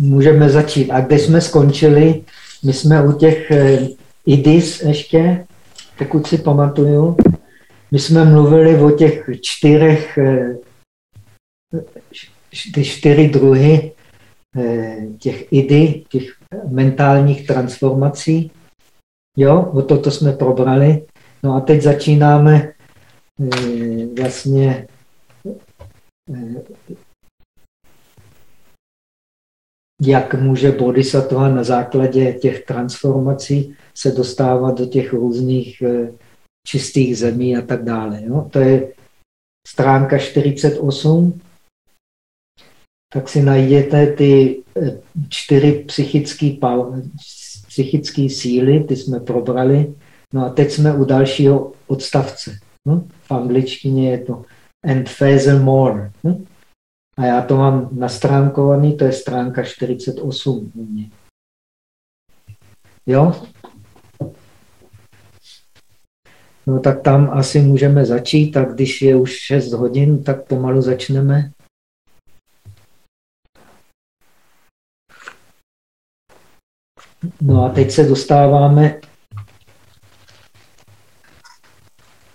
můžeme začít. A kde jsme skončili, my jsme u těch eh, idis ještě, pokud si pamatuju, my jsme mluvili o těch čtyřech, eh, ty čtyři druhy eh, těch idy, těch mentálních transformací. Jo, o toto jsme probrali. No a teď začínáme vlastně jak může bodhisattva na základě těch transformací se dostávat do těch různých eh, čistých zemí a tak dále. Jo? To je stránka 48. Tak si najděte ty eh, čtyři psychické psychické síly, ty jsme probrali. No a teď jsme u dalšího odstavce. Hm? V angličtině je to and more. Hm? A já to mám nastránkovaný, to je stránka 48 u mě. Jo? No tak tam asi můžeme začít, tak když je už 6 hodin, tak pomalu začneme. No a teď se dostáváme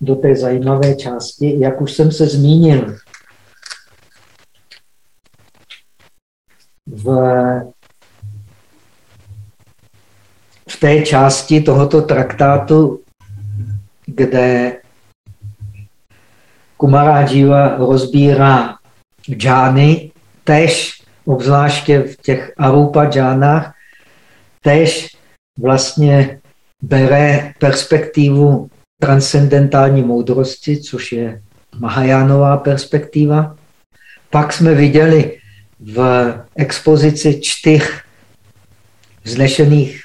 do té zajímavé části, jak už jsem se zmínil. V, v té části tohoto traktátu, kde Kumarajiva rozbírá džány, tež obzvláště v těch arupa džánách, tež vlastně bere perspektivu transcendentální moudrosti, což je Mahajánová perspektiva. Pak jsme viděli v expozici čtyř vznešených,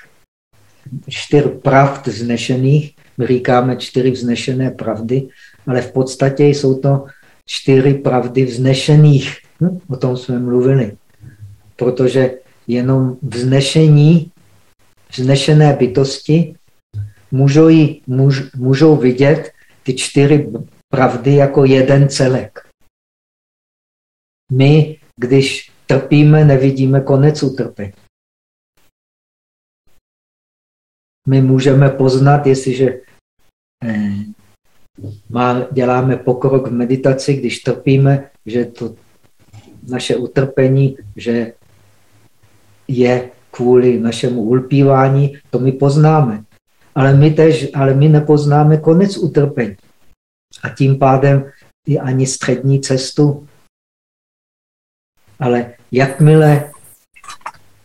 čtyř pravd vznešených, my říkáme čtyři vznešené pravdy, ale v podstatě jsou to čtyři pravdy vznešených. Hm? O tom jsme mluvili. Protože jenom vznešení, vznešené bytosti můžou, jí, můž, můžou vidět ty čtyři pravdy jako jeden celek. My když trpíme, nevidíme konec utrpení. My můžeme poznat, jestliže eh, děláme pokrok v meditaci, když trpíme, že to naše utrpení, že je kvůli našemu ulpívání, to my poznáme. Ale my, tež, ale my nepoznáme konec utrpení. A tím pádem i ani střední cestu ale jakmile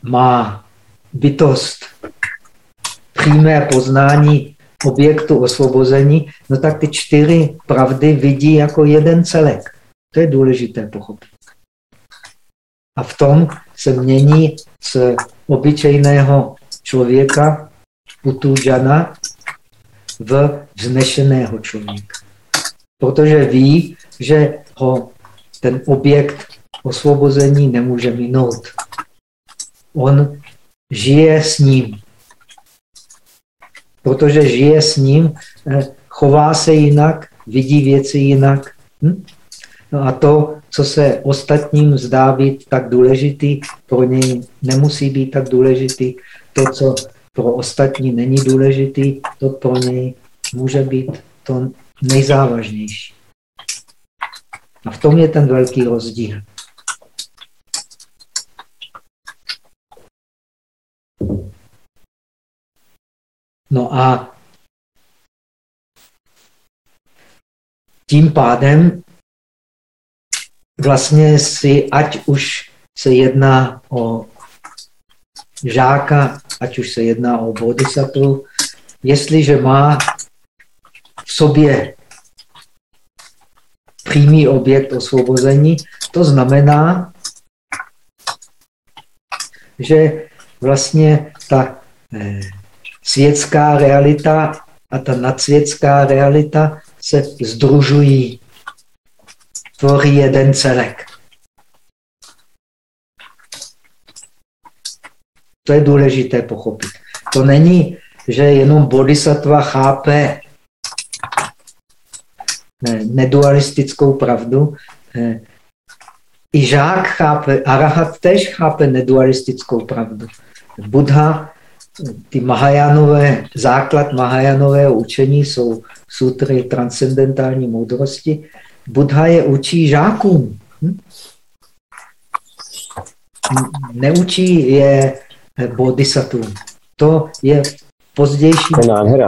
má bytost přímé poznání objektu osvobození, no tak ty čtyři pravdy vidí jako jeden celek. To je důležité pochopit. A v tom se mění z obyčejného člověka, putujana, v vznešeného člověka. Protože ví, že ho ten objekt osvobození nemůže minout. On žije s ním. Protože žije s ním, eh, chová se jinak, vidí věci jinak. Hm? No a to, co se ostatním zdá být tak důležitý, pro něj nemusí být tak důležitý. To, co pro ostatní není důležitý, to pro něj může být to nejzávažnější. A v tom je ten velký rozdíl. No a tím pádem vlastně si, ať už se jedná o žáka, ať už se jedná o bodhisattva, jestliže má v sobě přímý objekt osvobození, to znamená, že vlastně ta eh, světská realita a ta nadsvětská realita se združují, tvoří jeden celek. To je důležité pochopit. To není, že jenom bodhisattva chápe nedualistickou pravdu. i žák chápe, arahat tež chápe nedualistickou pravdu. Buddha, ty Mahajanové, základ Mahajanového učení jsou sutry transcendentální moudrosti. Buddha je učí žákům. Hm? Neučí je bodhisattvům. To je pozdější. To je nádhera.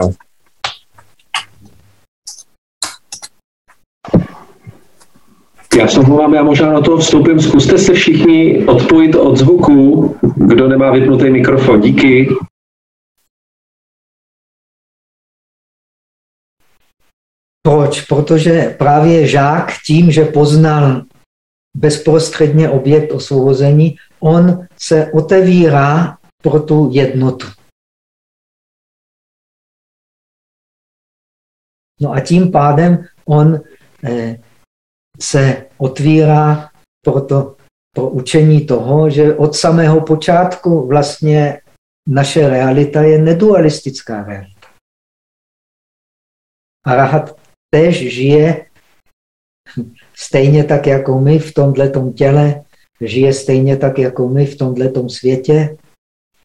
Já se omlouvám, já možná na to vstoupím. Zkuste se všichni odpojit od zvuku, kdo nemá vypnutý mikrofon. Díky. Proč? Protože právě žák tím, že poznal bezprostředně objekt osvobození, on se otevírá pro tu jednotu. No a tím pádem on eh, se otvírá proto, pro učení toho, že od samého počátku vlastně naše realita je nedualistická realita. A Rahat tež žije stejně tak jako my v tomto těle, žije stejně tak jako my v tomto světě,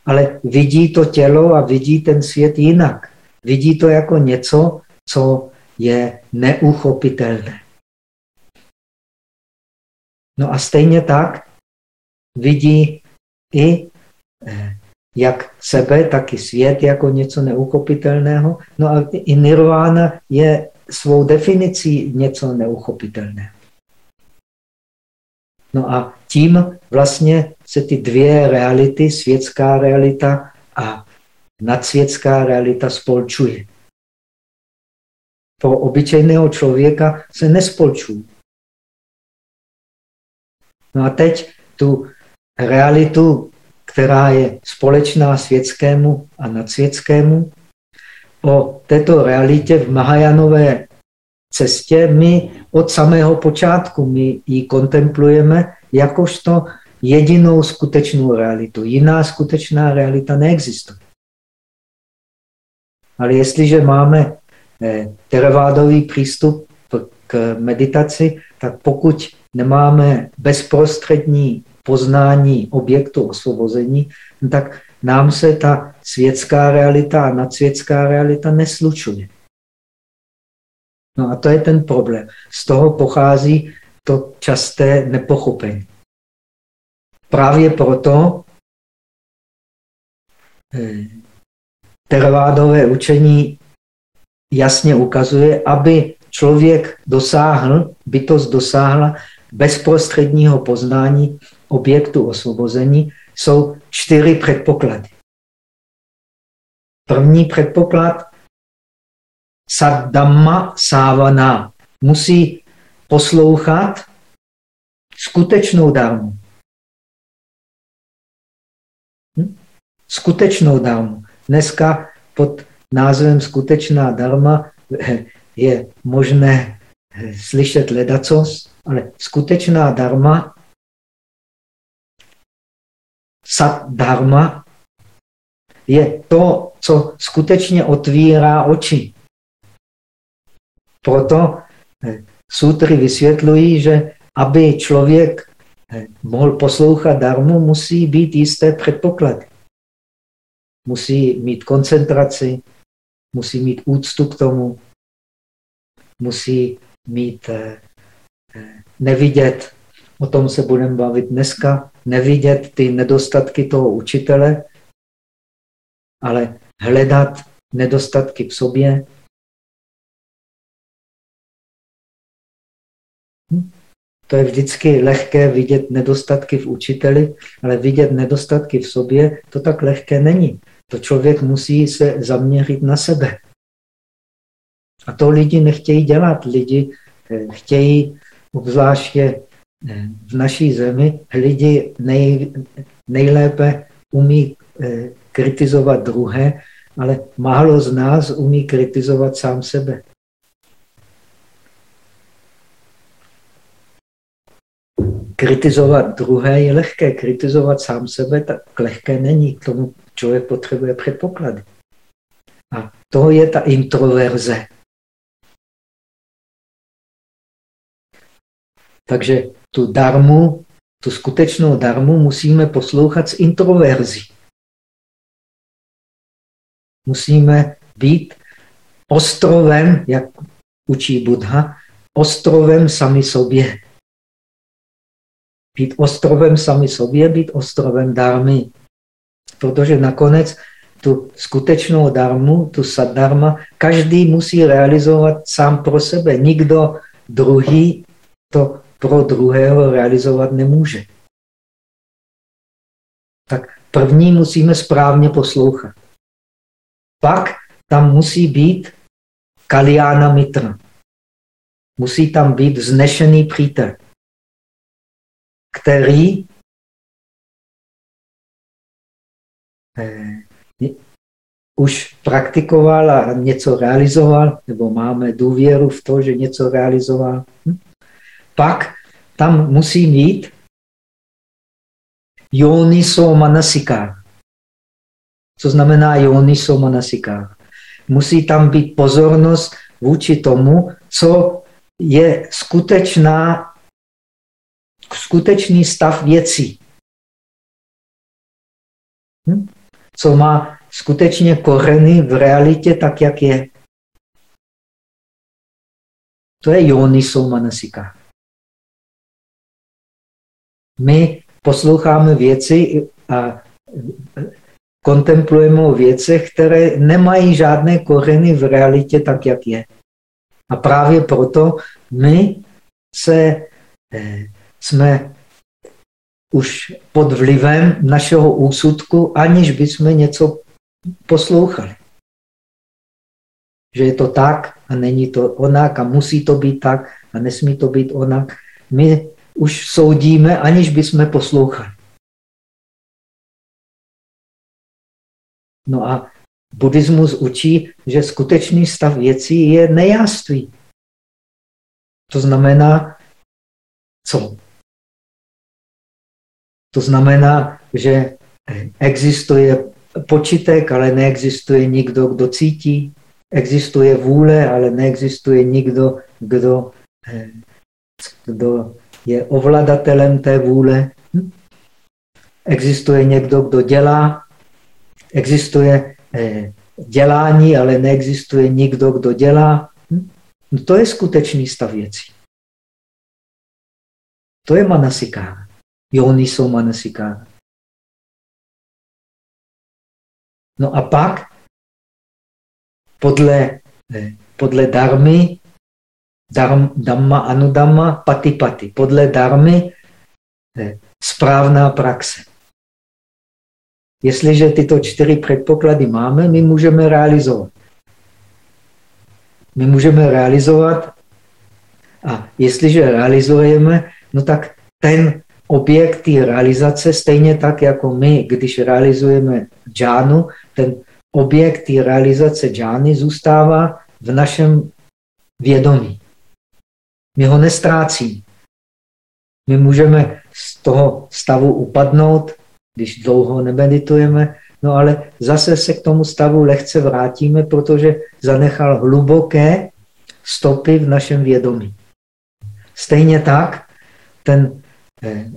ale vidí to tělo a vidí ten svět jinak. Vidí to jako něco, co je neuchopitelné. No a stejně tak vidí i eh, jak sebe, tak i svět jako něco neuchopitelného. No a i nirvana je svou definicí něco neuchopitelného. No a tím vlastně se ty dvě reality, světská realita a nadsvětská realita spolčuje. Pro obyčejného člověka se nespolčují. No a teď tu realitu, která je společná světskému a nadsvětskému, o této realitě v Mahajanové cestě my od samého počátku my ji kontemplujeme jakožto jedinou skutečnou realitu. Jiná skutečná realita neexistuje. Ale jestliže máme eh, teravádový přístup k meditaci, tak pokud nemáme bezprostřední poznání objektu osvobození, tak nám se ta světská realita a nadsvětská realita neslučuje. No a to je ten problém. Z toho pochází to časté nepochopení. Právě proto eh, teravádové učení jasně ukazuje, aby člověk dosáhl, bytost dosáhla bezprostředního poznání objektu osvobození, jsou čtyři předpoklady. První předpoklad Saddhamma Savana. Musí poslouchat skutečnou darmu. Hm? Skutečnou darmu. Dneska pod názvem skutečná darma je možné slyšet ledacos, ale skutečná darma, sat dharma, je to, co skutečně otvírá oči. Proto eh, sutry vysvětlují, že aby člověk eh, mohl poslouchat darmu, musí být jisté předpoklady. Musí mít koncentraci, musí mít úctu k tomu, musí mít eh, nevidět, o tom se budeme bavit dneska, nevidět ty nedostatky toho učitele, ale hledat nedostatky v sobě. Hm? To je vždycky lehké vidět nedostatky v učiteli, ale vidět nedostatky v sobě, to tak lehké není. To člověk musí se zaměřit na sebe. A to lidi nechtějí dělat. Lidi eh, chtějí obzvláště v naší zemi lidi nej, nejlépe umí eh, kritizovat druhé, ale málo z nás umí kritizovat sám sebe. Kritizovat druhé je lehké, kritizovat sám sebe tak lehké není. K tomu člověk potřebuje předpoklady. A to je ta introverze. Takže tu darmu tu skutečnou darmu musíme poslouchat s introverzí. Musíme být ostrovem, jak učí Buddha, ostrovem sami sobě. Být ostrovem sami sobě, být ostrovem darmy. Protože nakonec tu skutečnou darmu, tu sadarma, každý musí realizovat sám pro sebe. Nikdo druhý to pro druhého realizovat nemůže. Tak první musíme správně poslouchat. Pak tam musí být Kaliana Mitra. Musí tam být vznešený přítel, který eh, už praktikoval a něco realizoval, nebo máme důvěru v to, že něco realizoval. Hm? Pak tam musí mít Yoniso manasika. Co znamená Yoniso manasika? Musí tam být pozornost vůči tomu, co je skutečná, skutečný stav věcí. Hm? Co má skutečně koreny v realitě tak, jak je. To je Yoniso manasika. My posloucháme věci a kontemplujeme o věcech, které nemají žádné kořeny v realitě tak, jak je. A právě proto my se, eh, jsme už pod vlivem našeho úsudku, aniž bychom něco poslouchali. Že je to tak a není to onak a musí to být tak a nesmí to být onak. My už soudíme, aniž bychom poslouchali. No a buddhismus učí, že skutečný stav věcí je nejáství. To znamená, co? To znamená, že existuje počítek, ale neexistuje nikdo, kdo cítí. Existuje vůle, ale neexistuje nikdo, kdo, eh, kdo je ovladatelem té vůle. Hm? Existuje někdo, kdo dělá. Existuje eh, dělání, ale neexistuje nikdo, kdo dělá. Hm? No to je skutečný stav věcí. To je manasikána. Jony jsou manasikána. No a pak podle, eh, podle darmy Dharm, dhamma, pati, pati. Podle darmy správná praxe. Jestliže tyto čtyři předpoklady máme, my můžeme realizovat. My můžeme realizovat a jestliže realizujeme, no tak ten objekt té realizace, stejně tak jako my, když realizujeme džánu, ten objekt té realizace džány zůstává v našem vědomí. My ho nestrácíme. My můžeme z toho stavu upadnout, když dlouho nemeditujeme, no ale zase se k tomu stavu lehce vrátíme, protože zanechal hluboké stopy v našem vědomí. Stejně tak ten eh,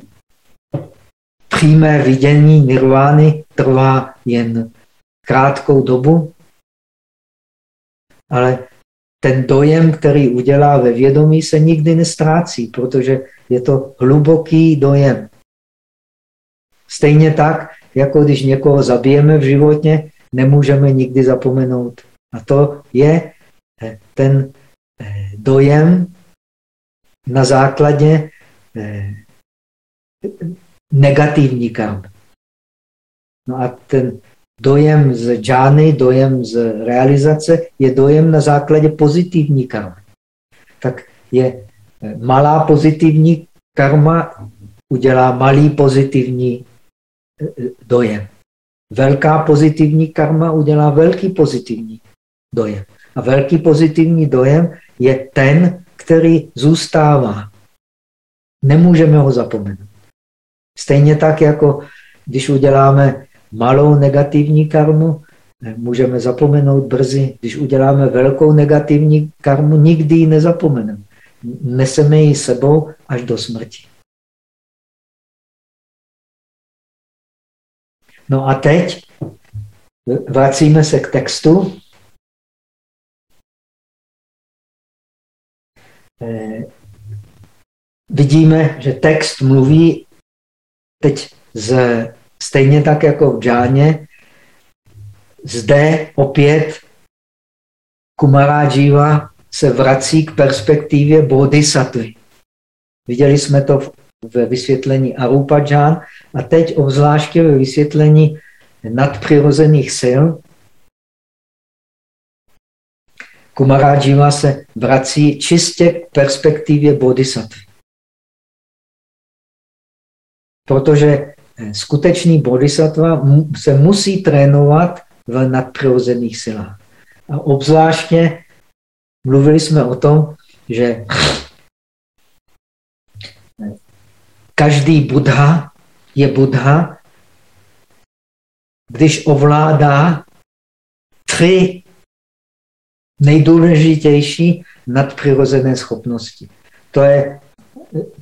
přímé vidění nirvány trvá jen krátkou dobu, ale ten dojem, který udělá ve vědomí, se nikdy nestrácí, protože je to hluboký dojem. Stejně tak, jako když někoho zabijeme v životě, nemůžeme nikdy zapomenout. A to je eh, ten eh, dojem na základě eh, negativní karmy. No a ten Dojem z džány, dojem z realizace je dojem na základě pozitivní karmy. Tak je eh, malá pozitivní karma udělá malý pozitivní eh, dojem. Velká pozitivní karma udělá velký pozitivní dojem. A velký pozitivní dojem je ten, který zůstává. Nemůžeme ho zapomenout. Stejně tak, jako když uděláme malou negativní karmu, můžeme zapomenout brzy. Když uděláme velkou negativní karmu, nikdy ji nezapomeneme. Neseme ji sebou až do smrti. No a teď vracíme se k textu. Eh, vidíme, že text mluví teď z, stejně tak jako v džáně, zde opět Kumarajiva se vrací k perspektivě bodhisattvy. Viděli jsme to ve vysvětlení Arupadžán a teď obzvláště ve vysvětlení nadpřirozených sil. Kumarajiva se vrací čistě k perspektivě bodhisattvy. Protože skutečný bodhisattva se musí trénovat v nadpřirozených silách. A obzvláště mluvili jsme o tom, že každý Buddha je Buddha, když ovládá tři nejdůležitější nadpřirozené schopnosti. To je,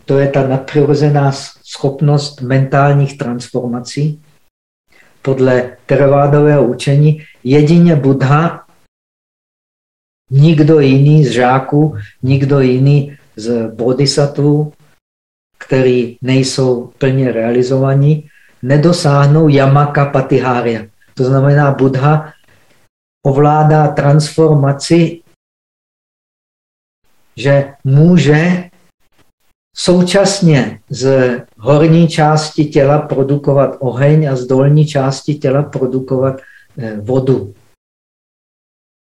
to je ta nadpřirozená schopnost mentálních transformací. Podle teravádového učení jedině Buddha, nikdo jiný z žáků, nikdo jiný z bodhisattvů, který nejsou plně realizovaní, nedosáhnou yamaka patihária. To znamená, Buddha ovládá transformaci, že může současně z horní části těla produkovat oheň a z dolní části těla produkovat eh, vodu.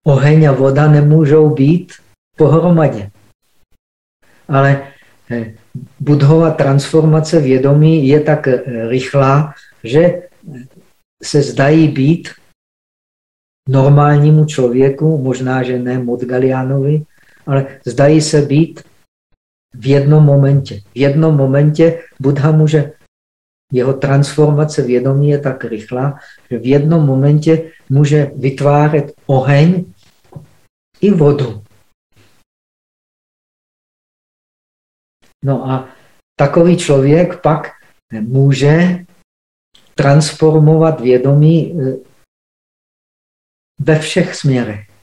Oheň a voda nemůžou být pohromadě. Ale eh, budhova transformace vědomí je tak eh, rychlá, že se zdají být normálnímu člověku, možná, že ne Modgalianovi, ale zdají se být v jednom momentě. V jednom momentě Buddha může, jeho transformace vědomí je tak rychlá, že v jednom momentě může vytvářet oheň i vodu. No a takový člověk pak může transformovat vědomí eh, ve všech směrech.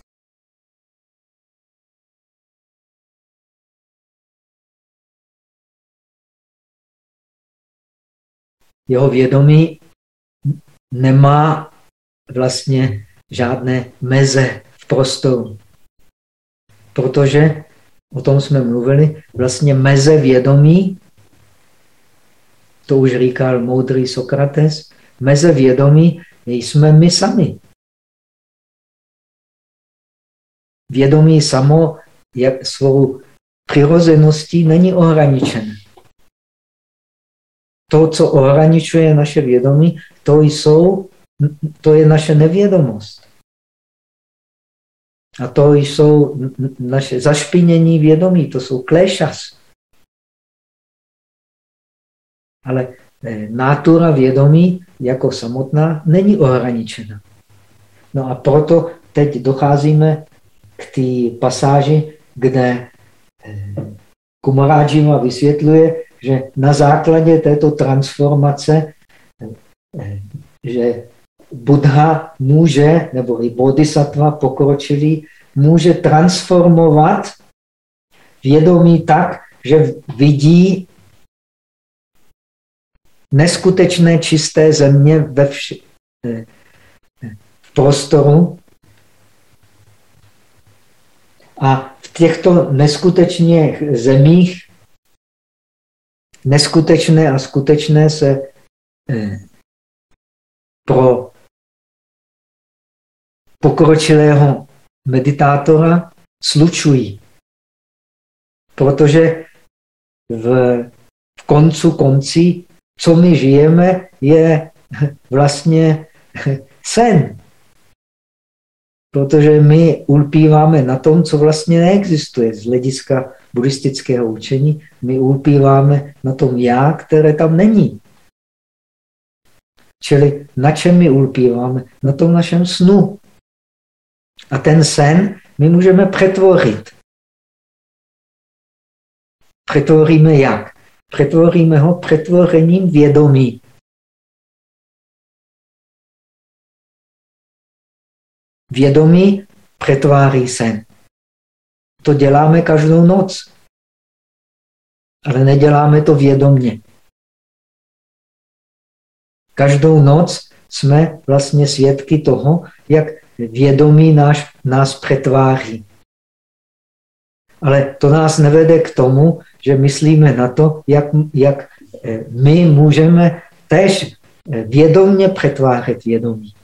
Jeho vědomí nemá vlastně žádné meze v prostoru. Protože, o tom jsme mluvili, vlastně meze vědomí to už říkal moudrý Sokrates, meze vědomí jsme my sami. Vědomí samo jak svou přirozeností není ohraničené. To, co ohraničuje naše vědomí, to, jsou, to je naše nevědomost. A to jsou naše zašpinění vědomí, to jsou klešas. Ale eh, nátura vědomí jako samotná není ohraničena. No a proto teď docházíme k té pasáži, kde eh, Kumarájiva vysvětluje, že na základě této transformace, eh, že Buddha může, nebo i bodhisattva pokročilý, může transformovat vědomí tak, že vidí neskutečné čisté země ve vš- eh, v prostoru. A v těchto neskutečných zemích neskutečné a skutečné se eh, pro pokročilého meditátora slučují. Protože v, v koncu koncí co my žijeme, je vlastně sen. Protože my ulpíváme na tom, co vlastně neexistuje. Z hlediska buddhistického učení, my úpíváme na tom já, které tam není. Čili na čem my ulpíváme? Na tom našem snu. A ten sen my můžeme přetvořit. Přetvoříme jak? Přetvoříme ho přetvořením vědomí. Vědomí přetváří sen. To děláme každou noc. Ale neděláme to vědomně. Každou noc jsme vlastně svědky toho, jak vědomí náš, nás přetváří. Ale to nás nevede k tomu, že myslíme na to, jak, jak eh, my můžeme tež eh, vědomně přetvářet vědomí.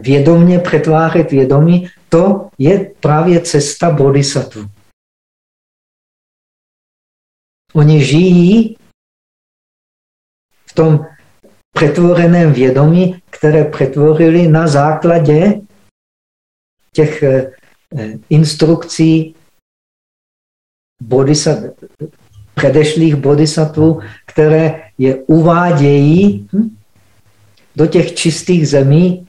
Vědomně přetvářet vědomí, to je právě cesta bodhisattva. Oni žijí v tom přetvoreném vědomí, které přetvořili na základě těch eh, instrukcí bodhisat, předešlých bodhisattvů, které je uvádějí hm, do těch čistých zemí,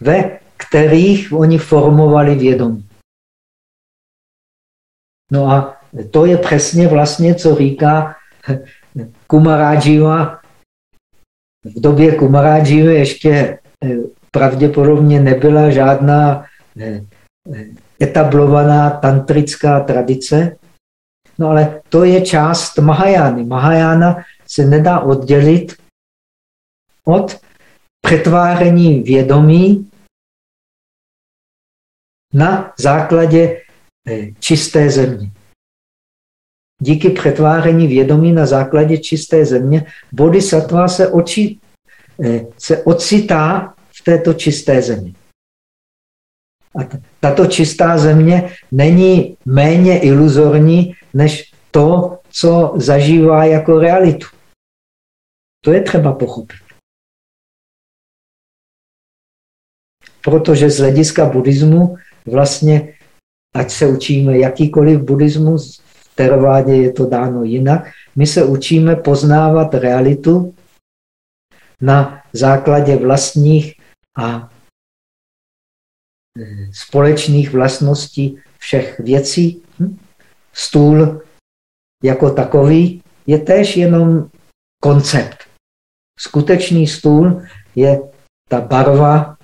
ve kterých oni formovali vědomí. No a to je přesně vlastně, co říká Kumarájiva. V době Kumarájivy ještě eh, pravděpodobně nebyla žádná eh, eh, etablovaná tantrická tradice, no ale to je část Mahajány. Mahajána se nedá oddělit od přetváření vědomí na základě čisté země. Díky přetváření vědomí na základě čisté země, bodhisattva se, oči, eh, se ocitá v této čisté zemi. A tato čistá země není méně iluzorní než to, co zažívá jako realitu. To je třeba pochopit. Protože z hlediska buddhismu vlastně, ať se učíme jakýkoliv buddhismus, teravádě je to dáno jinak. My se učíme poznávat realitu na základě vlastních a e, společných vlastností všech věcí. Hm? Stůl jako takový je též jenom koncept. Skutečný stůl je ta barva,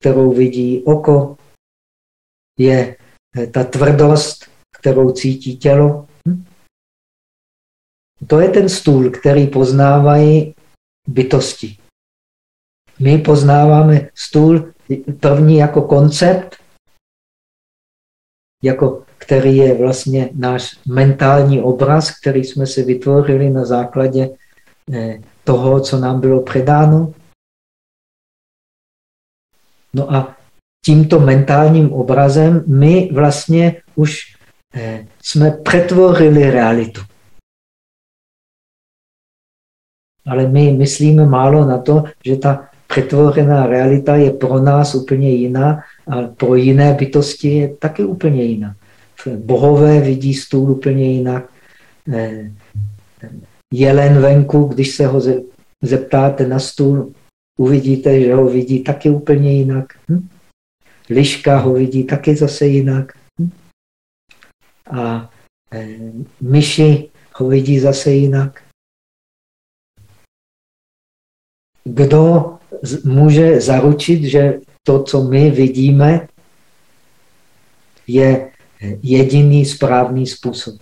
kterou vidí oko, je e, ta tvrdost, kterou cítí tělo. To je ten stůl, který poznávají bytosti. My poznáváme stůl první jako koncept, jako který je vlastně náš mentální obraz, který jsme si vytvořili na základě eh, toho, co nám bylo předáno. No a tímto mentálním obrazem my vlastně už eh, jsme přetvořili realitu. Ale my myslíme málo na to, že ta přetvořená realita je pro nás úplně jiná a pro jiné bytosti je taky úplně jiná. Bohové vidí stůl úplně jinak. Eh, jelen venku, když se ho zeptáte na stůl, uvidíte, že ho vidí taky úplně jinak. Hm? Liška ho vidí taky zase jinak. Hm? A eh, myši ho vidí zase jinak. kdo může zaručit, že to, co my vidíme, je jediný správný způsob.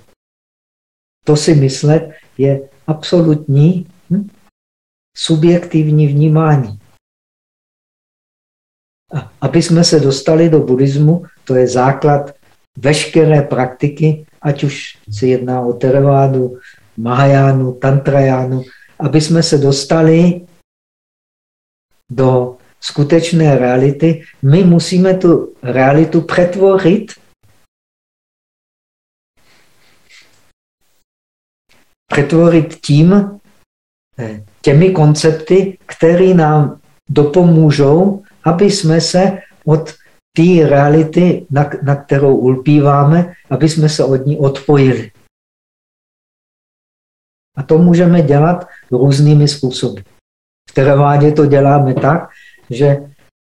To si myslet je absolutní hm, subjektivní vnímání. A aby jsme se dostali do buddhismu, to je základ veškeré praktiky, ať už se jedná o Theravādu, Mahajánu, Tantrajánu, aby jsme se dostali do skutečné reality, my musíme tu realitu přetvořit přetvořit tím, eh, těmi koncepty, které nám dopomůžou, aby jsme se od té reality, na, na kterou ulpíváme, aby jsme se od ní odpojili. A to můžeme dělat různými způsoby. V teravádě to děláme tak, že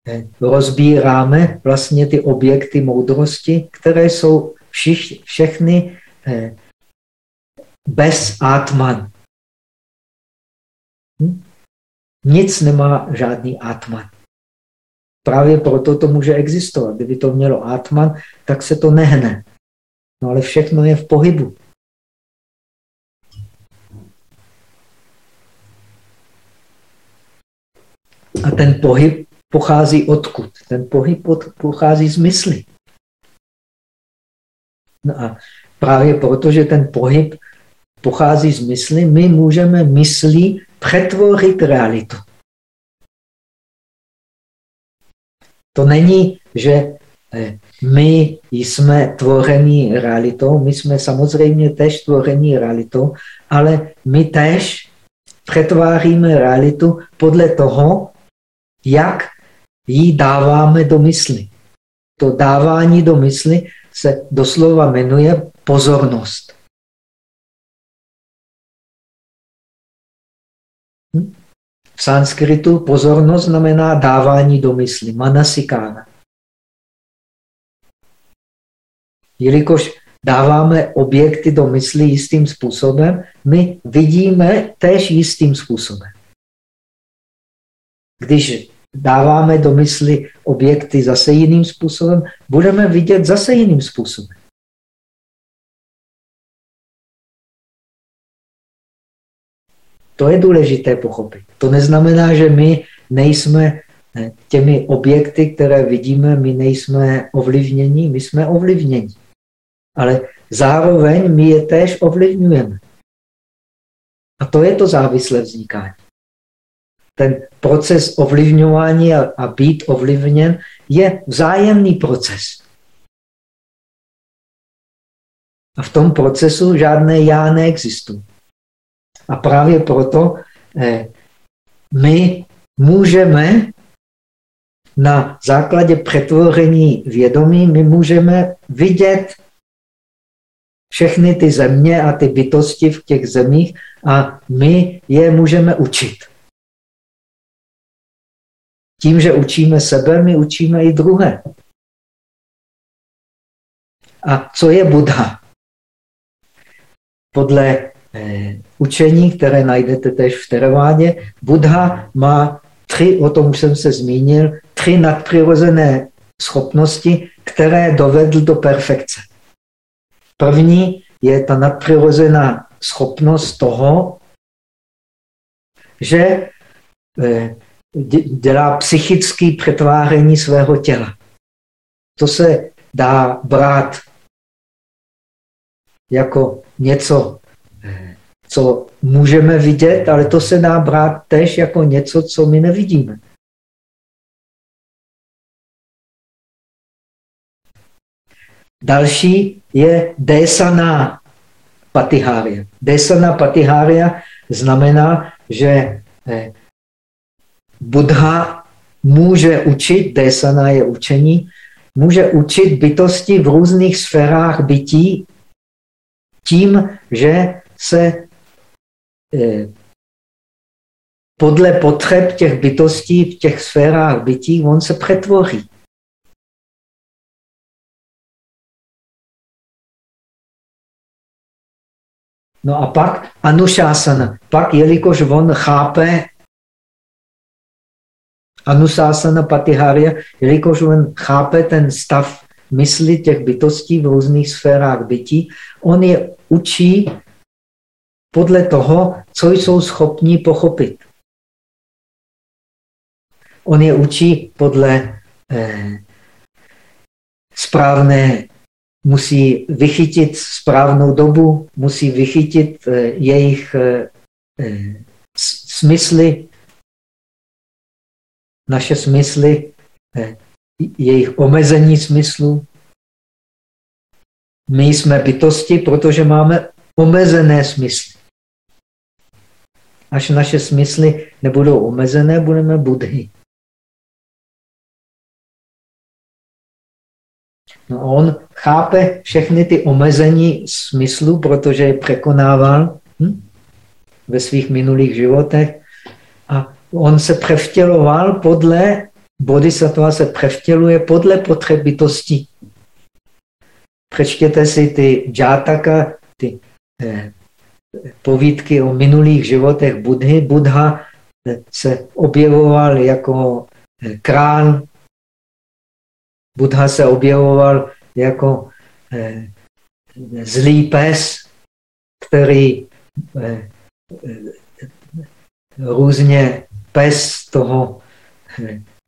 eh, rozbíráme vlastně ty objekty moudrosti, které jsou všich, všechny eh, bez atman. Hm? nic nemá žádný atman. Právě proto to může existovat. Kdyby to mělo atman, tak se to nehne. No ale všechno je v pohybu. A ten pohyb pochází odkud? Ten pohyb od, pochází z mysli. No a právě proto, že ten pohyb pochází z mysli, my můžeme myslí přetvořit realitu. To není, že eh, my jsme tvoření realitou, my jsme samozřejmě tež tvoření realitou, ale my tež přetváříme realitu podle toho, jak ji dáváme do mysli. To dávání do mysli se doslova jmenuje pozornost. V sanskritu pozornost znamená dávání do mysli, manasikána. Jelikož dáváme objekty do mysli jistým způsobem, my vidíme též jistým způsobem. Když dáváme do mysli objekty zase jiným způsobem, budeme vidět zase jiným způsobem. To je důležité pochopit. To neznamená, že my nejsme eh, těmi objekty, které vidíme, my nejsme ovlivněni, my jsme ovlivněni. Ale zároveň my je též ovlivňujeme. A to je to závislé vznikání. Ten proces ovlivňování a, a být ovlivněn je vzájemný proces. A v tom procesu žádné já neexistuje. A právě proto eh, my můžeme na základě přetvoření vědomí, my můžeme vidět všechny ty země a ty bytosti v těch zemích a my je můžeme učit. Tím, že učíme sebe, my učíme i druhé. A co je Buddha? Podle učení, které najdete tež v Teravádě, Buddha má tři, o tom už jsem se zmínil, tři nadpřirozené schopnosti, které dovedl do perfekce. První je ta nadpřirozená schopnost toho, že eh, dělá psychické přetváření svého těla. To se dá brát jako něco, eh, co můžeme vidět, ale to se dá brát tež jako něco, co my nevidíme. Další je desana patihária. Desana patihária znamená, že eh, Buddha může učit, desana je učení, může učit bytosti v různých sférách bytí tím, že se podle potřeb těch bytostí v těch sférách bytí on se přetvoří. No a pak anušásana. Pak, jelikož on chápe Anusásana Patiharya, jelikož on chápe ten stav mysli těch bytostí v různých sférách bytí, on je učí podle toho, co jsou schopni pochopit. On je učí podle eh, správné, musí vychytit správnou dobu, musí vychytit eh, jejich eh, eh smysly, naše smysly, eh, jejich omezení smyslu. My jsme bytosti, protože máme omezené smysly. Až naše smysly nebudou omezené, budeme budhy. No on chápe všechny ty omezení smyslu, protože je překonával hm? ve svých minulých životech a on se převtěloval podle, bodhisattva se převtěluje podle potřeb bytostí. Přečtěte si ty džátaka, ty eh, povídky o minulých životech Budhy. Buddha se objevoval jako krán, Buddha se objevoval jako zlý pes, který různě pes toho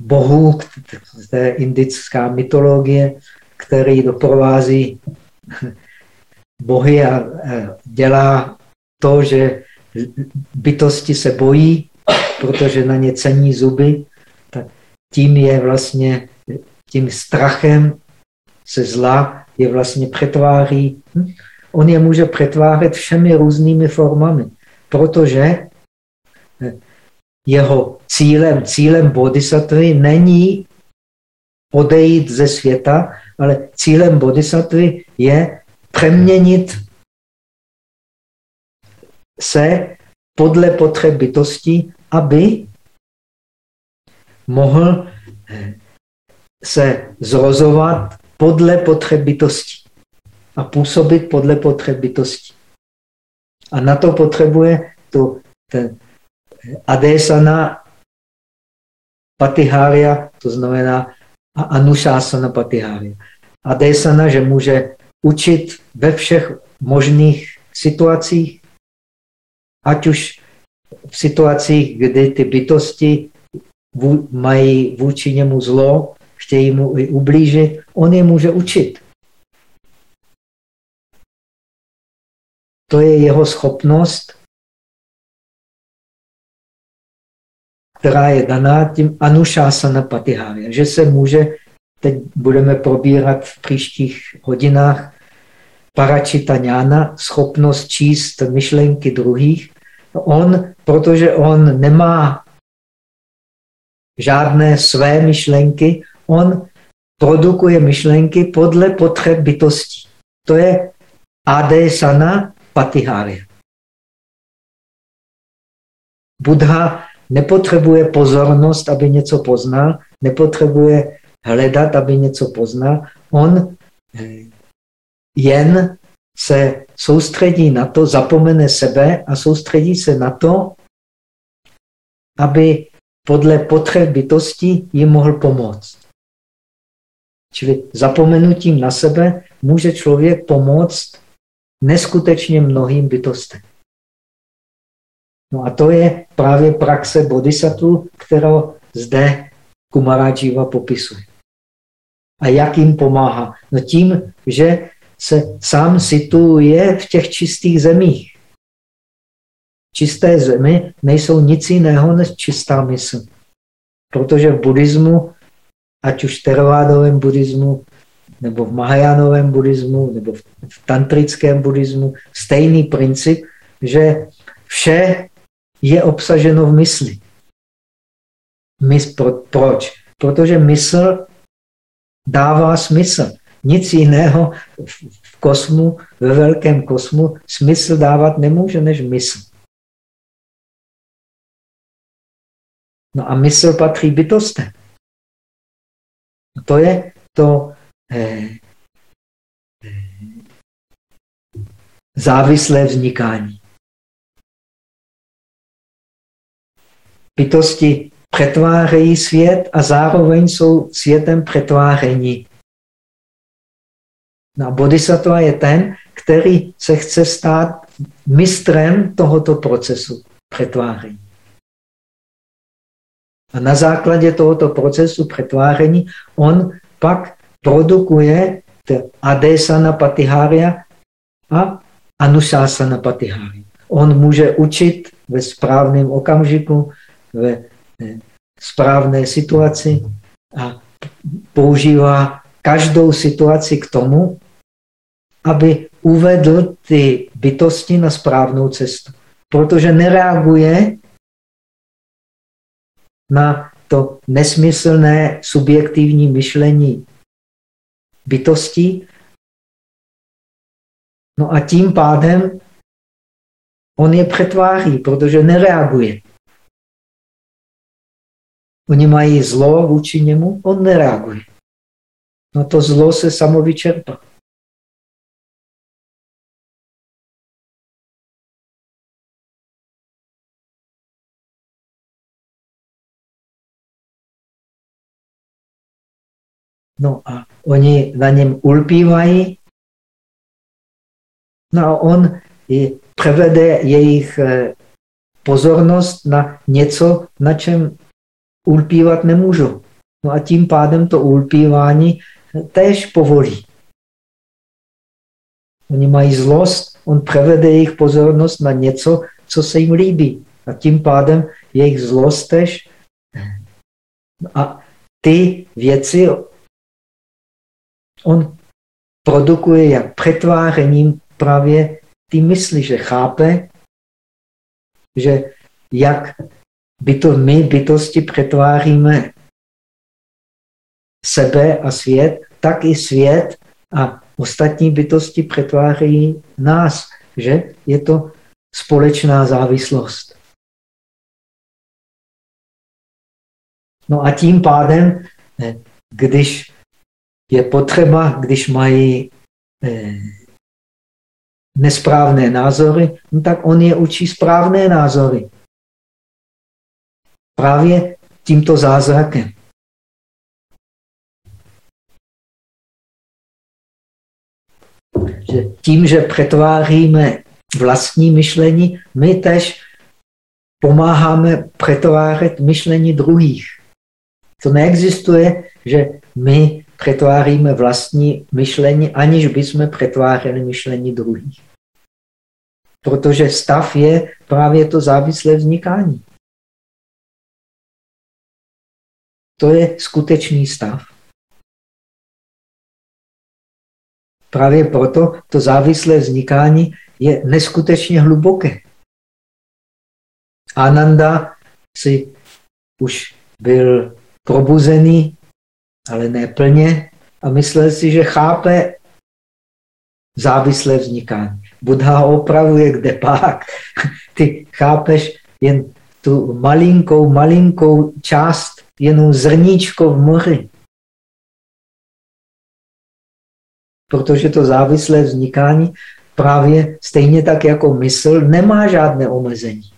bohu, je indická mytologie, který doprovází bohy a dělá to, že bytosti se bojí, protože na ně cení zuby, tak tím je vlastně, tím strachem se zla je vlastně přetváří. Hm? On je může přetvářet všemi různými formami, protože jeho cílem, cílem bodhisattvy není odejít ze světa, ale cílem bodhisattvy je přeměnit se podle potřeb bytosti, aby mohl se zrozovat podle potřeb bytosti a působit podle potřeb bytosti. A na to potřebuje to, ten adesana patihária, to znamená anušásana patihária. Adesana, že může učit ve všech možných situacích, ať už v situacích, kdy ty bytosti mají vůči němu zlo, chtějí mu i ublížit, on je může učit. To je jeho schopnost která je daná tím anušásana patihária, že se může, teď budeme probírat v příštích hodinách, paračita ňána, schopnost číst myšlenky druhých. On, protože on nemá žádné své myšlenky, on produkuje myšlenky podle potřeb bytostí. To je adesana patihária. Buddha nepotřebuje pozornost, aby něco poznal, nepotřebuje hledat, aby něco poznal. On eh, jen se soustředí na to, zapomene sebe a soustředí se na to, aby podle potřeb bytosti jim mohl pomoct. Čili zapomenutím na sebe může člověk pomoct neskutečně mnohým bytostem. No a to je právě praxe bodhisattva, kterou zde Kumarajiva popisuje. A jak jim pomáhá? No tím, že se sám situuje v těch čistých zemích. Čisté zemi nejsou nic jiného než čistá mysl. Protože v buddhismu, ať už v teravádovém buddhismu, nebo v Mahajánovém buddhismu, nebo v tantrickém buddhismu, stejný princip, že vše je obsaženo v mysli. Mys, pro, proč? Protože mysl dává smysl. Nic jiného v kosmu, ve velkém kosmu, smysl dávat nemůže než mysl. No a mysl patří bytostem. To je to eh, eh, závislé vznikání. bytosti přetvářejí svět a zároveň jsou světem přetváření. No a bodhisattva je ten, který se chce stát mistrem tohoto procesu přetváření. A na základě tohoto procesu přetváření on pak produkuje adesana patihária a anusásana patihária. On může učit ve správném okamžiku, ve správné situaci a používá každou situaci k tomu, aby uvedl ty bytosti na správnou cestu. Protože nereaguje na to nesmyslné subjektivní myšlení bytostí. No a tím pádem on je přetváří, protože nereaguje. Oni mají zlo vůči němu, on nereaguje. No to zlo se samo vyčerpá. No a oni na něm ulpívají, no a on převede jejich eh, pozornost na něco, na čem ulpívat nemůžou. No a tím pádem to ulpívání též povolí. Oni mají zlost, on převede jejich pozornost na něco, co se jim líbí. A tím pádem jejich zlost tež. A ty věci on produkuje jak přetvářením právě ty mysli, že chápe, že jak byto, my bytosti přetváříme sebe a svět, tak i svět a ostatní bytosti přetváří nás, že je to společná závislost. No a tím pádem, když je potřeba, když mají eh, nesprávné názory, no tak on je učí správné názory. Právě tímto zázrakem. Že tím, že přetváříme vlastní myšlení, my tež pomáháme přetvářet myšlení druhých. To neexistuje, že my přetváříme vlastní myšlení, aniž bychom přetvářeli myšlení druhých. Protože stav je právě to závislé vznikání. To je skutečný stav. Právě proto to závislé vznikání je neskutečně hluboké. Ananda si už byl probuzený, ale ne plně, a myslel si, že chápe závislé vznikání. Buddha ho opravuje, kde pak. Ty chápeš jen tu malinkou, malinkou část, jenom zrníčko v moři. Protože to závislé vznikání právě stejně tak jako mysl nemá žádné omezení.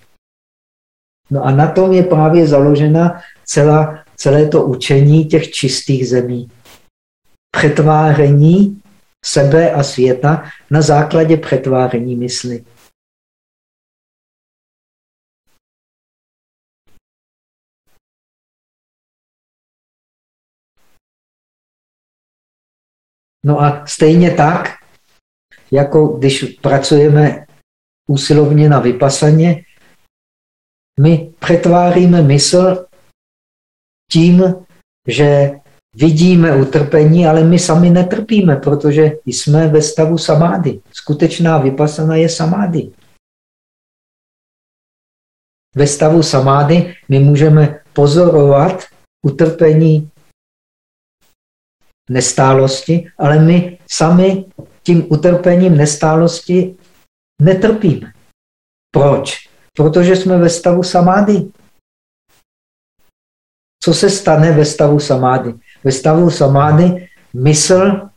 No a na tom je právě založena celá, celé to učení těch čistých zemí. Přetváření sebe a světa na základě přetváření mysli. No a stejně tak, jako když pracujeme úsilovně na vypasaně, my přetváříme mysl tím, že vidíme utrpení, ale my sami netrpíme, protože jsme ve stavu samády. Skutečná vypasana je samády. Ve stavu samády my můžeme pozorovat utrpení nestálosti, ale my sami tím utrpením nestálosti netrpíme. Proč? Protože jsme ve stavu samády. Co se stane ve stavu samády? Ve stavu samády mysl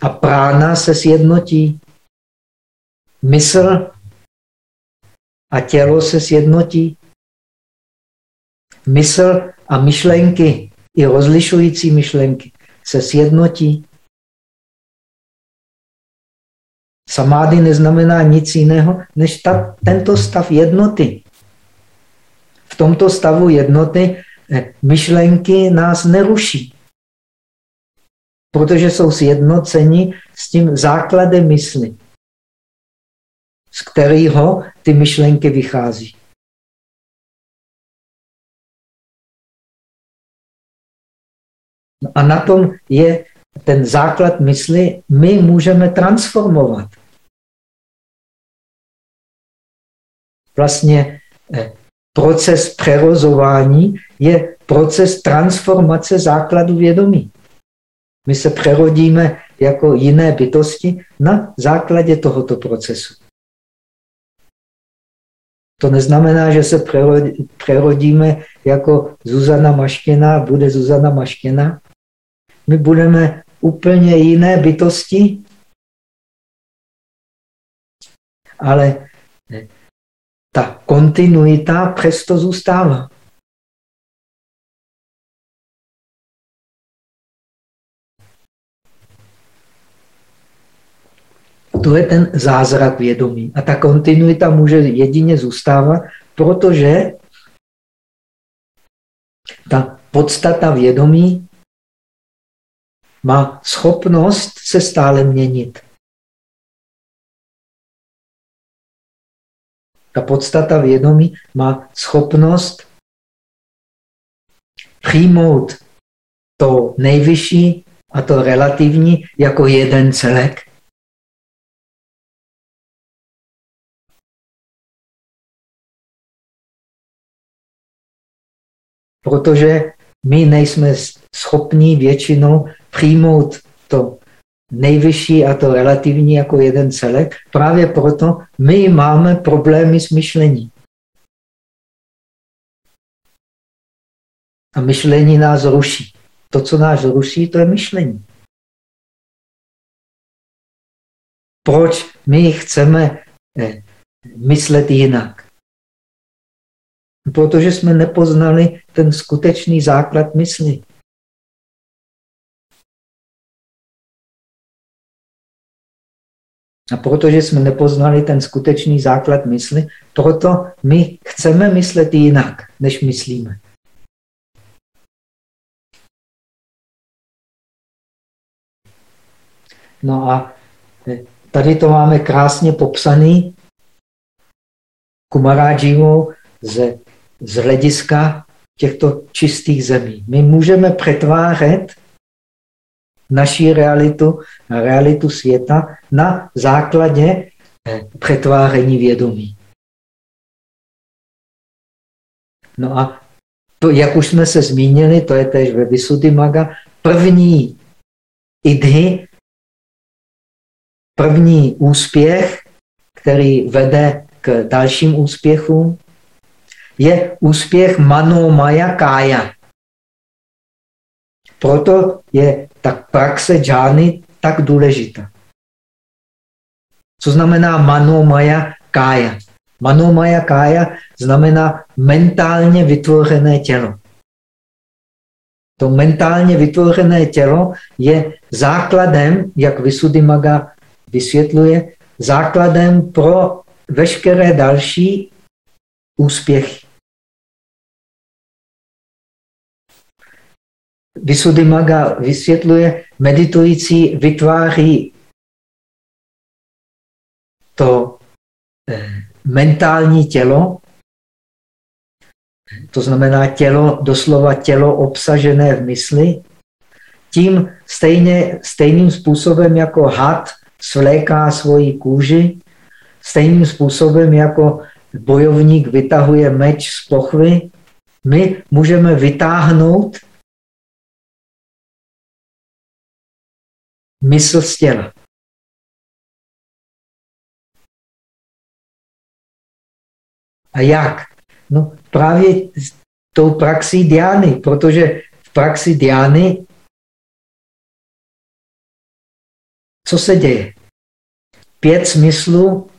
a prána se sjednotí. Mysl a tělo se sjednotí. Mysl a myšlenky, i rozlišující myšlenky, se sjednotí. Samády neznamená nic jiného, než ta, tento stav jednoty. V tomto stavu jednoty eh, myšlenky nás neruší, protože jsou sjednoceni s tím základem mysli, z kterého ty myšlenky vychází. No a na tom je ten základ mysli, my můžeme transformovat. Vlastně eh, proces přerozování je proces transformace základu vědomí. My se přerodíme jako jiné bytosti na základě tohoto procesu. To neznamená, že se přerodíme jako Zuzana Maštěna, bude Zuzana Maštěna. My budeme úplně jiné bytosti, ale ta kontinuita přesto zůstává. To je ten zázrak vědomí. A ta kontinuita může jedině zůstávat, protože ta podstata vědomí má schopnost se stále měnit. Ta podstata vědomí má schopnost přijmout to nejvyšší a to relativní jako jeden celek. Protože my nejsme schopni většinou přijmout to nejvyšší a to relativní jako jeden celek. Právě proto my máme problémy s myšlením. A myšlení nás ruší. To, co nás ruší, to je myšlení. Proč my chceme eh, myslet jinak? Protože jsme nepoznali ten skutečný základ mysli. A protože jsme nepoznali ten skutečný základ mysli, proto my chceme myslet jinak, než myslíme. No a eh, tady to máme krásně popsaný Kumaráživou ze, z hlediska těchto čistých zemí. My můžeme přetvářet naší realitu, realitu světa na základě eh, přetváření vědomí. No a to, jak už jsme se zmínili, to je tež ve Maga, první idhy první úspěch, který vede k dalším úspěchům, je úspěch Manomaya Kaya. Proto je tak praxe džány tak důležitá. Co znamená Manomaya Kaya? Manomaya Kaya znamená mentálně vytvořené tělo. To mentálně vytvořené tělo je základem, jak Visuddhimaga vysvětluje základem pro veškeré další úspěchy. Visuddhimaga vysvětluje, meditující vytváří to eh, mentální tělo, to znamená tělo, doslova tělo obsažené v mysli, tím stejně, stejným způsobem jako had svléká svoji kůži, stejným způsobem jako bojovník vytahuje meč z pochvy, my můžeme vytáhnout mysl z těla. A jak? No právě tou praxí diány, protože v praxi diány Co se děje? Pět smyslů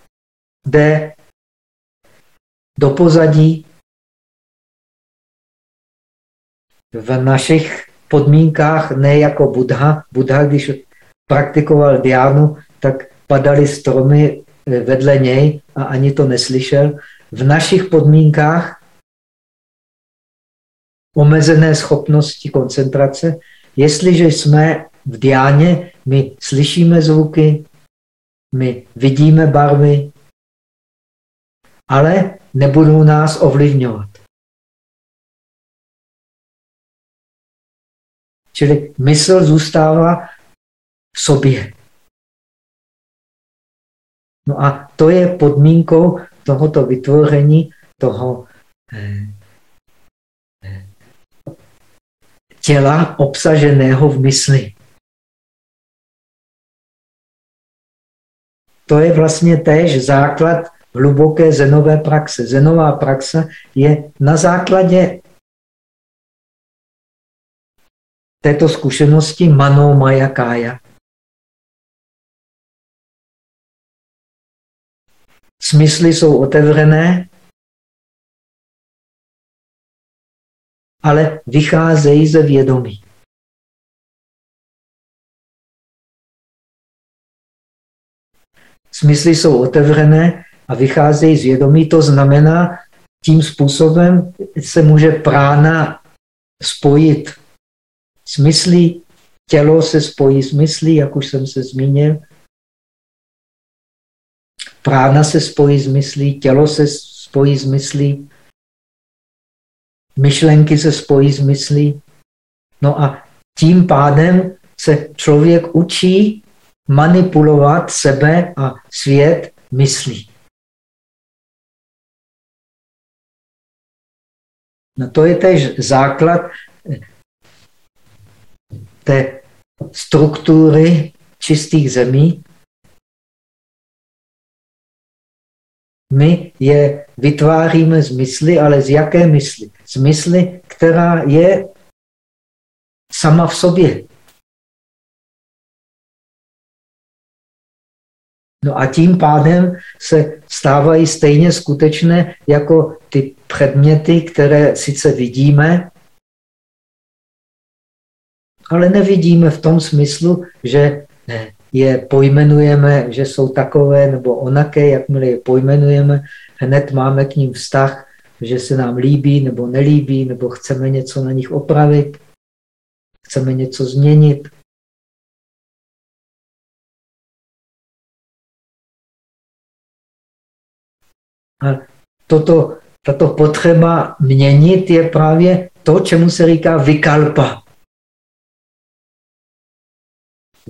jde do pozadí v našich podmínkách, ne jako Buddha. Buddha, když praktikoval diánu, tak padaly stromy vedle něj a ani to neslyšel. V našich podmínkách omezené schopnosti koncentrace, jestliže jsme v diáně, my slyšíme zvuky, my vidíme barvy, ale nebudou nás ovlivňovat. Čili mysl zůstává v sobě. No a to je podmínkou tohoto vytvoření toho eh, eh, těla obsaženého v mysli. To je vlastně též základ hluboké zenové praxe. Zenová praxe je na základě této zkušenosti mano maya Smysly jsou otevřené, ale vycházejí ze vědomí. smysly jsou otevřené a vycházejí z vědomí. To znamená, tím způsobem se může prána spojit s myslí, tělo se spojí s myslí, jak už jsem se zmínil. Prána se spojí s myslí, tělo se spojí s myslí, myšlenky se spojí s myslí. No a tím pádem se člověk učí manipulovat sebe a svět myslí. No to je tež základ té struktury čistých zemí. My je vytváříme z mysli, ale z jaké mysli? Z mysli, která je sama v sobě. No a tím pádem se stávají stejně skutečné jako ty předměty, které sice vidíme, ale nevidíme v tom smyslu, že je pojmenujeme, že jsou takové nebo onaké, jakmile je pojmenujeme, hned máme k ním vztah, že se nám líbí nebo nelíbí, nebo chceme něco na nich opravit, chceme něco změnit. A toto, tato potřeba měnit je právě to, čemu se říká vykalpa.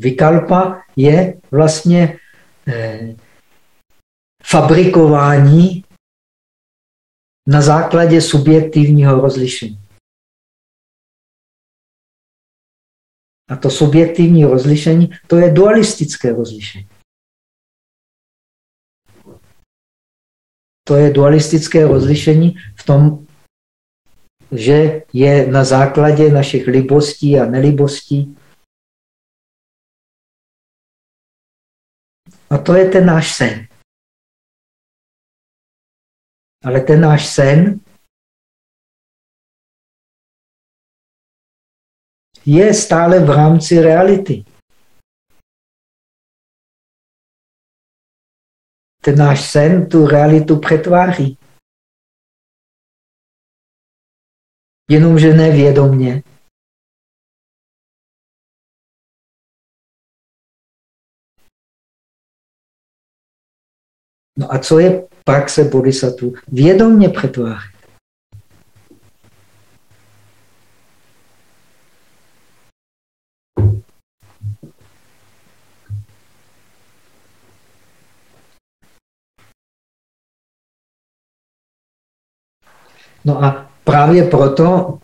Vykalpa je vlastně eh, fabrikování na základě subjektivního rozlišení. A to subjektivní rozlišení, to je dualistické rozlišení. To je dualistické rozlišení v tom, že je na základě našich libostí a nelibostí A to je ten náš sen. Ale ten náš sen je stále v rámci reality. Ten náš sen tu realitu přetváří. Jenomže nevědomně. No a co je praxe bodhisattva? Vědomně přetvářet. No a právě proto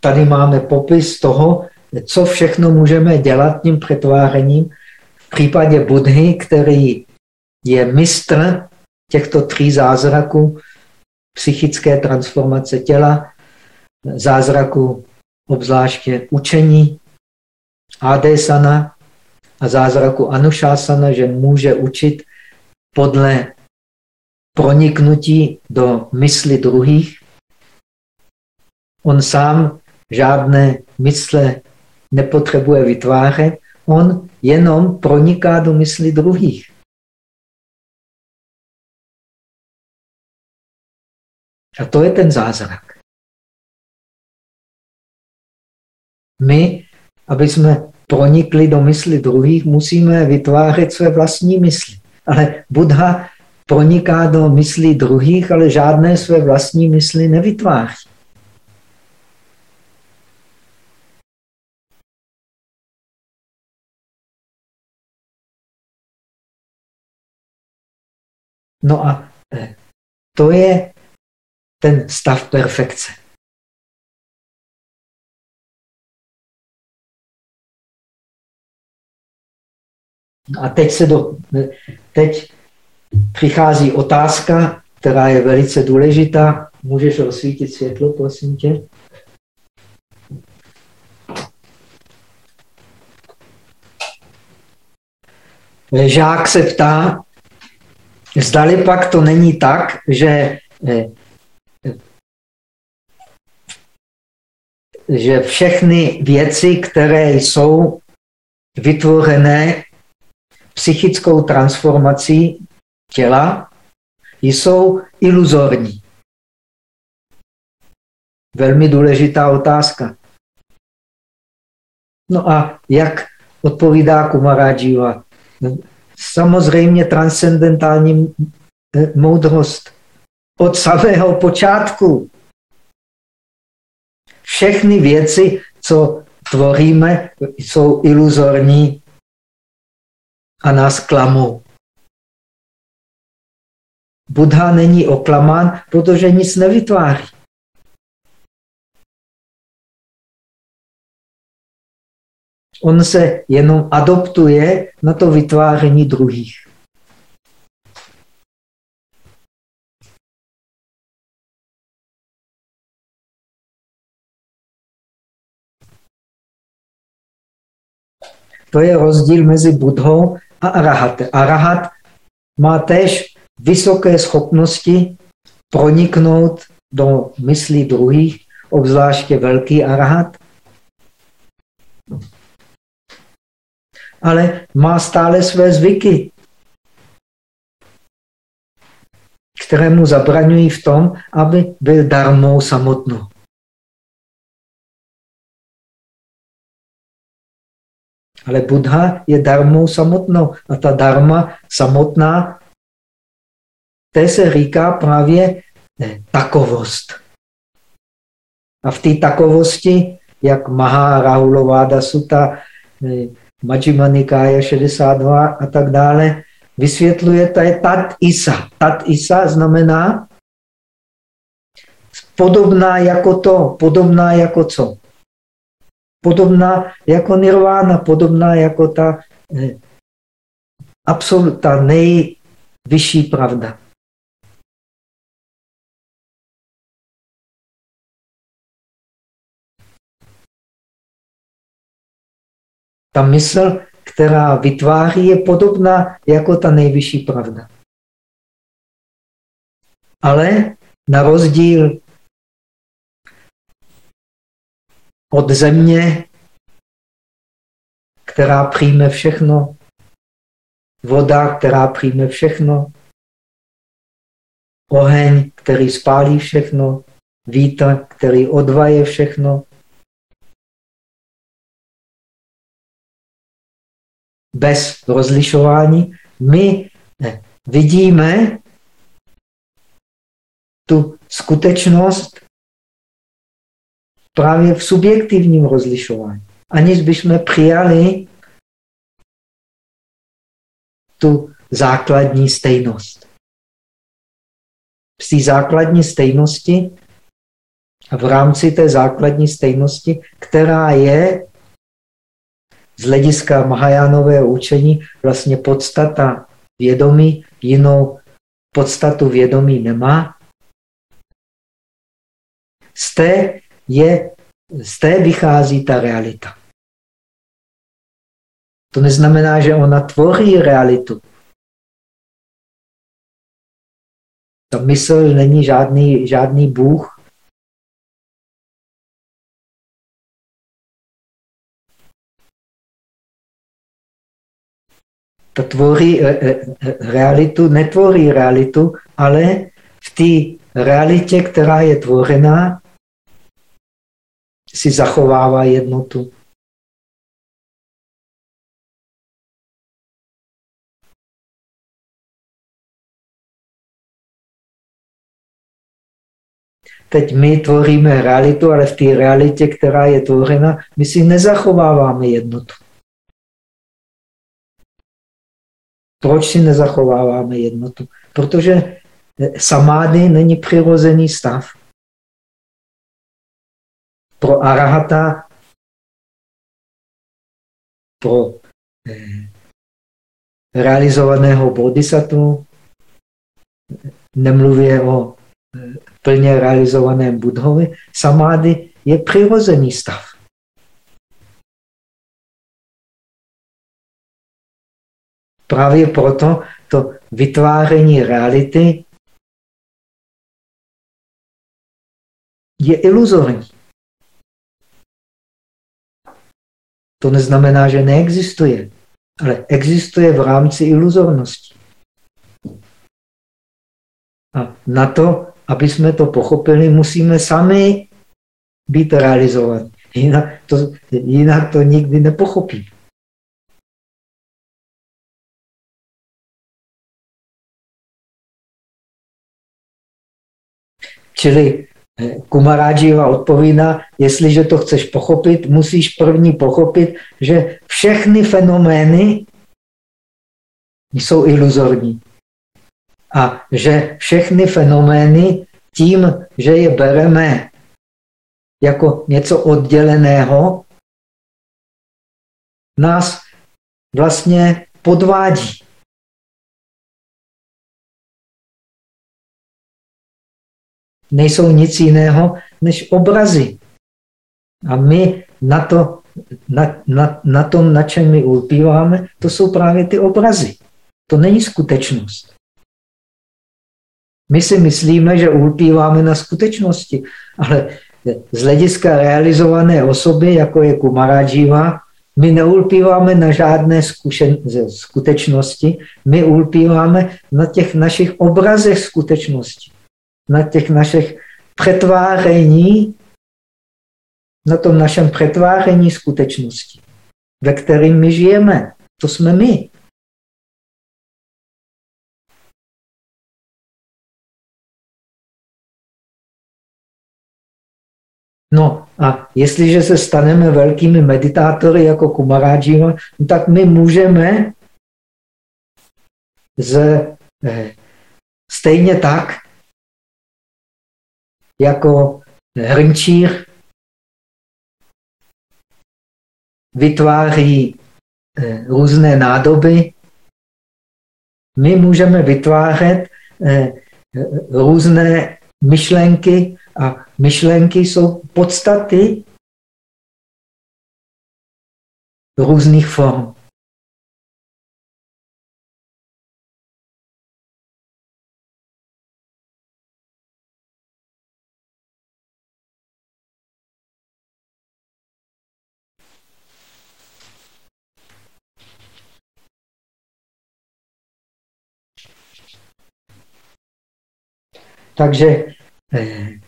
tady máme popis toho, co všechno můžeme dělat tím přetvářením. V případě Budhy, který je mistr těchto tří zázraků, psychické transformace těla, zázraku obzvláště učení, adesana a zázraku anušásana, že může učit podle proniknutí do mysli druhých. On sám žádné mysle nepotřebuje vytvářet, on jenom proniká do mysli druhých. A to je ten zázrak. My, aby jsme pronikli do mysli druhých, musíme vytvářet své vlastní mysli. Ale Buddha proniká do myslí druhých, ale žádné své vlastní mysli nevytváří. No a eh, to je ten stav perfekce. A teď, se do, teď přichází otázka, která je velice důležitá. Můžeš rozsvítit světlo, prosím tě? Žák se ptá, zdali pak to není tak, že že všechny věci, které jsou vytvořené psychickou transformací těla, jsou iluzorní. Velmi důležitá otázka. No a jak odpovídá Kumarajiva? Samozřejmě transcendentální moudrost od samého počátku. Všechny věci, co tvoříme, jsou iluzorní a nás klamou. Buddha není oklamán, protože nic nevytváří. On se jenom adoptuje na to vytváření druhých. To je rozdíl mezi Budhou a Arahatem. Arahat má též vysoké schopnosti proniknout do myslí druhých, obzvláště velký arahat. Ale má stále své zvyky, které mu zabraňují v tom, aby byl darmou samotnou. Ale Buddha je darmou samotnou. A ta darma samotná, té se říká právě ne, takovost. A v té takovosti, jak Maha Rahulováda Sutta, Majjima Nikaya 62 a tak dále, vysvětluje, to je tat isa. Tat isa znamená podobná jako to, podobná jako co? Podobná jako nirvána, podobná jako ta eh, absolutní nejvyšší pravda. Ta mysl, která vytváří, je podobná jako ta nejvyšší pravda. Ale na rozdíl od země, která přijme všechno, voda, která přijme všechno, oheň, který spálí všechno, vítr, který odvaje všechno, bez rozlišování, my vidíme tu skutečnost právě v subjektivním rozlišování. Aniž bychom přijali tu základní stejnost. Z té základní stejnosti a v rámci té základní stejnosti, která je z hlediska Mahajánového učení vlastně podstata vědomí, jinou podstatu vědomí nemá. Z té je, z té vychází ta realita. To neznamená, že ona tvoří realitu. Ta mysl není žádný, žádný Bůh. Ta tvoří eh, eh, realitu, netvoří realitu, ale v té realitě, která je tvořená, si zachovává jednotu. Teď my tvoříme realitu, ale v té realitě, která je tvořena, my si nezachováváme jednotu. Proč si nezachováváme jednotu? Protože samády není přirozený stav pro arahata, pro eh, realizovaného bodhisattva, nemluvě o eh, plně realizovaném budhovi, samády je přirozený stav. Právě proto to vytváření reality je iluzorní. To neznamená, že neexistuje, ale existuje v rámci iluzornosti. A na to, aby jsme to pochopili, musíme sami být realizovaní. Jinak to, jinak to nikdy nepochopí. Čili eh, Kumaráživa odpovídá, jestliže to chceš pochopit, musíš první pochopit, že všechny fenomény jsou iluzorní. A že všechny fenomény tím, že je bereme jako něco odděleného, nás vlastně podvádí. Nejsou nic jiného než obrazy. A my na, to, na, na, na tom, na čem my ulpíváme, to jsou právě ty obrazy. To není skutečnost. My si myslíme, že ulpíváme na skutečnosti, ale z hlediska realizované osoby, jako je Kumarajiva, my neulpíváme na žádné zkušen, skutečnosti, my ulpíváme na těch našich obrazech skutečnosti, na těch našich přetváření, na tom našem přetváření skutečnosti, ve kterým my žijeme. To jsme my. No a jestliže se staneme velkými meditátory jako Kumarajiva, tak my můžeme z, eh, stejně tak, jako hrnčír vytváří eh, různé nádoby, my můžeme vytvářet eh, různé myšlenky a myšlenky jsou podstaty různých form. Takže eh,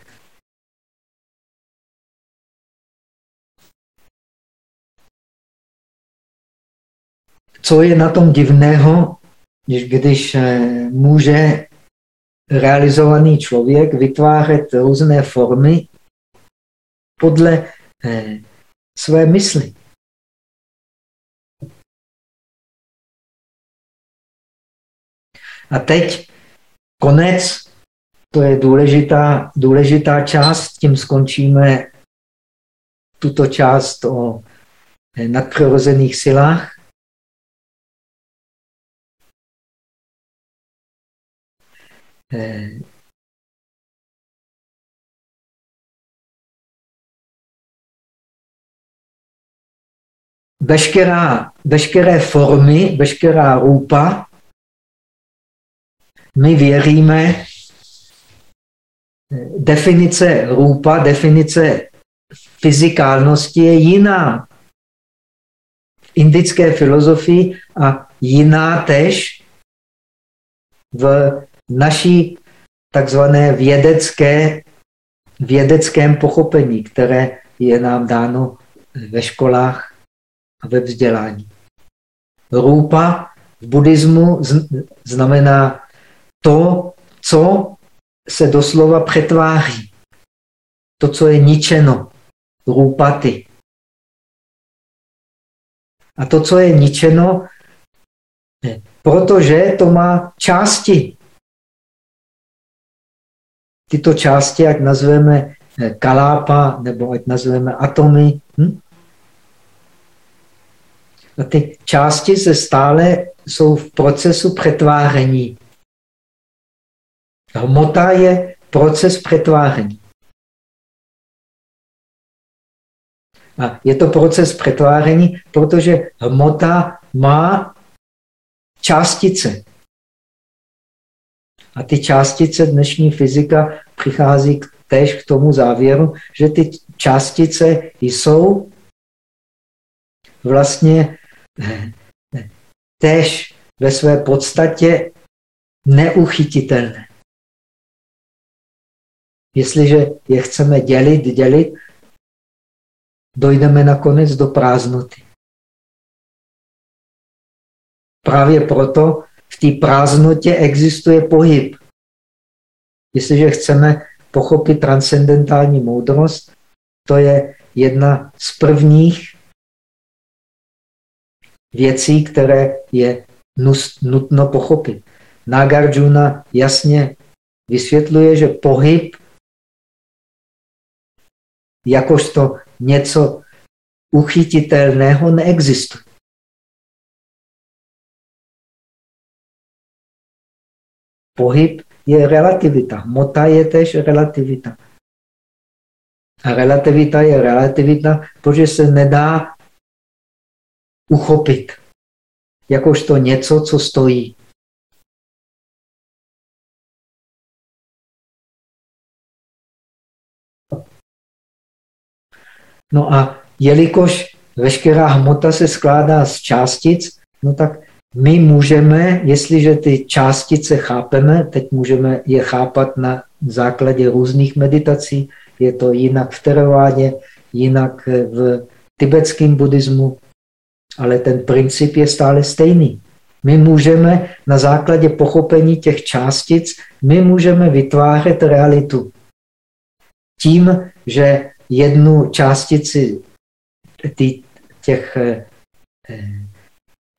co je na tom divného, když, když eh, může realizovaný člověk vytvářet různé formy podle eh, své mysli. A teď konec, to je důležitá, důležitá část, tím skončíme tuto část o eh, nadpřirozených silách. Eh, veškerá, veškeré formy, veškerá rupa, my věříme, definice rupa, definice fyzikálnosti je jiná v indické filozofii a jiná tež v naší takzvané vědecké, vědeckém pochopení, které je nám dáno ve školách a ve vzdělání. Rupa v buddhismu znamená to, co se doslova přetváří. To, co je ničeno. Rupaty. A to, co je ničeno, protože to má části tyto části, ať nazveme eh, kalápa, nebo ať nazveme atomy. Hm? A ty části se stále jsou v procesu přetváření. Hmota je proces přetváření. A je to proces přetváření, protože hmota má částice. A ty částice dnešní fyzika přichází též k tomu závěru, že ty částice jsou vlastně tež ve své podstatě neuchytitelné. Jestliže je chceme dělit, dělit, dojdeme nakonec do prázdnoty. Právě proto v té prázdnotě existuje pohyb. Jestliže chceme pochopit transcendentální moudrost, to je jedna z prvních věcí, které je nutno pochopit. Nagarjuna jasně vysvětluje, že pohyb jakožto něco uchytitelného neexistuje. Pohyb je relativita. Hmota je tež relativita. A relativita je relativita, protože se nedá uchopit jakožto něco, co stojí. No a jelikož veškerá hmota se skládá z částic, no tak my můžeme, jestliže ty částice chápeme, teď můžeme je chápat na základě různých meditací, je to jinak v teravádě, jinak v tibetském buddhismu, ale ten princip je stále stejný. My můžeme na základě pochopení těch částic, my můžeme vytvářet realitu. Tím, že jednu částici těch, eh,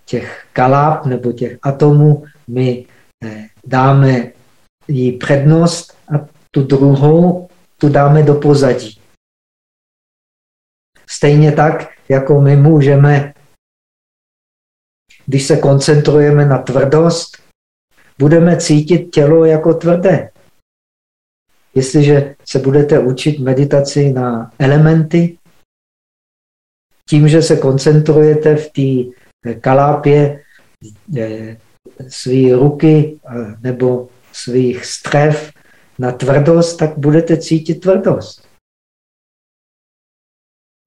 těch kaláp nebo těch atomů my eh, dáme jí přednost a tu druhou tu dáme do pozadí. Stejně tak, jako my můžeme, když se koncentrujeme na tvrdost, budeme cítit tělo jako tvrdé. Jestliže se budete učit meditaci na elementy, tím, že se koncentrujete v té kalápě eh, své ruky eh, nebo svých střev na tvrdost, tak budete cítit tvrdost.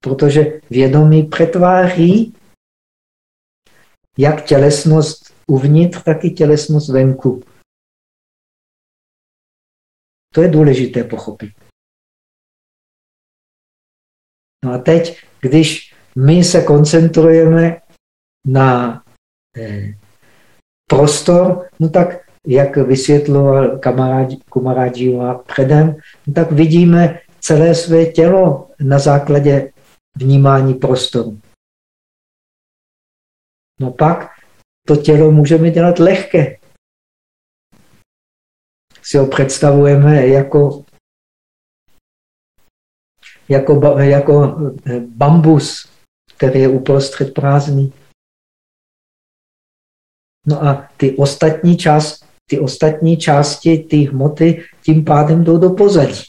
Protože vědomí přetváří jak tělesnost uvnitř, tak i tělesnost venku. To je důležité pochopit. No a teď, když my se koncentrujeme na eh, prostor, no tak jak vysvětloval Kumaradžíva předem, no tak vidíme celé své tělo na základě vnímání prostoru. No pak to tělo můžeme dělat lehké. Si ho představujeme jako, jako, jako eh, bambus, který je uprostřed prázdný. No a ty ostatní, část, ty ostatní části ty hmoty tím pádem jdou do pozadí.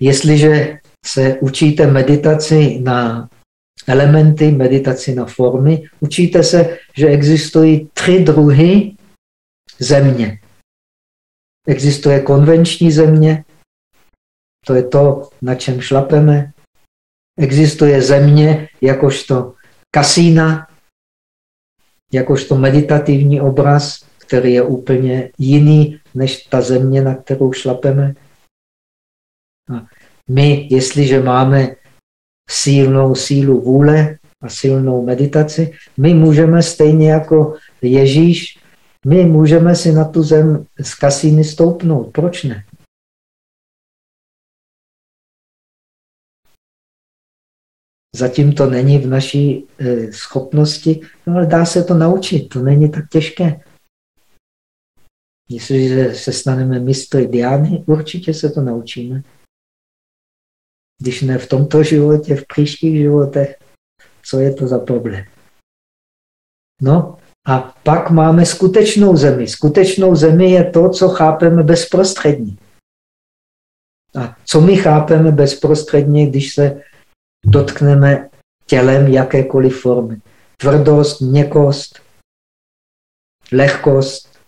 Jestliže se učíte meditaci na elementy, meditaci na formy, učíte se, že existují tři druhy země. Existuje konvenční země, to je to, na čem šlapeme. Existuje země jakožto kasína, jakožto meditativní obraz, který je úplně jiný než ta země, na kterou šlapeme. A my, jestliže máme silnou sílu vůle a silnou meditaci, my můžeme stejně jako Ježíš, my můžeme si na tu zem z kasíny stoupnout. Proč ne? Zatím to není v naší e, schopnosti, no ale dá se to naučit, to není tak těžké. Jestliže se staneme mistry diány, určitě se to naučíme. Když ne v tomto životě, v příštích životech, co je to za problém? No a pak máme skutečnou zemi. Skutečnou zemi je to, co chápeme bezprostředně. A co my chápeme bezprostředně, když se dotkneme tělem jakékoliv formy. Tvrdost, měkost, lehkost,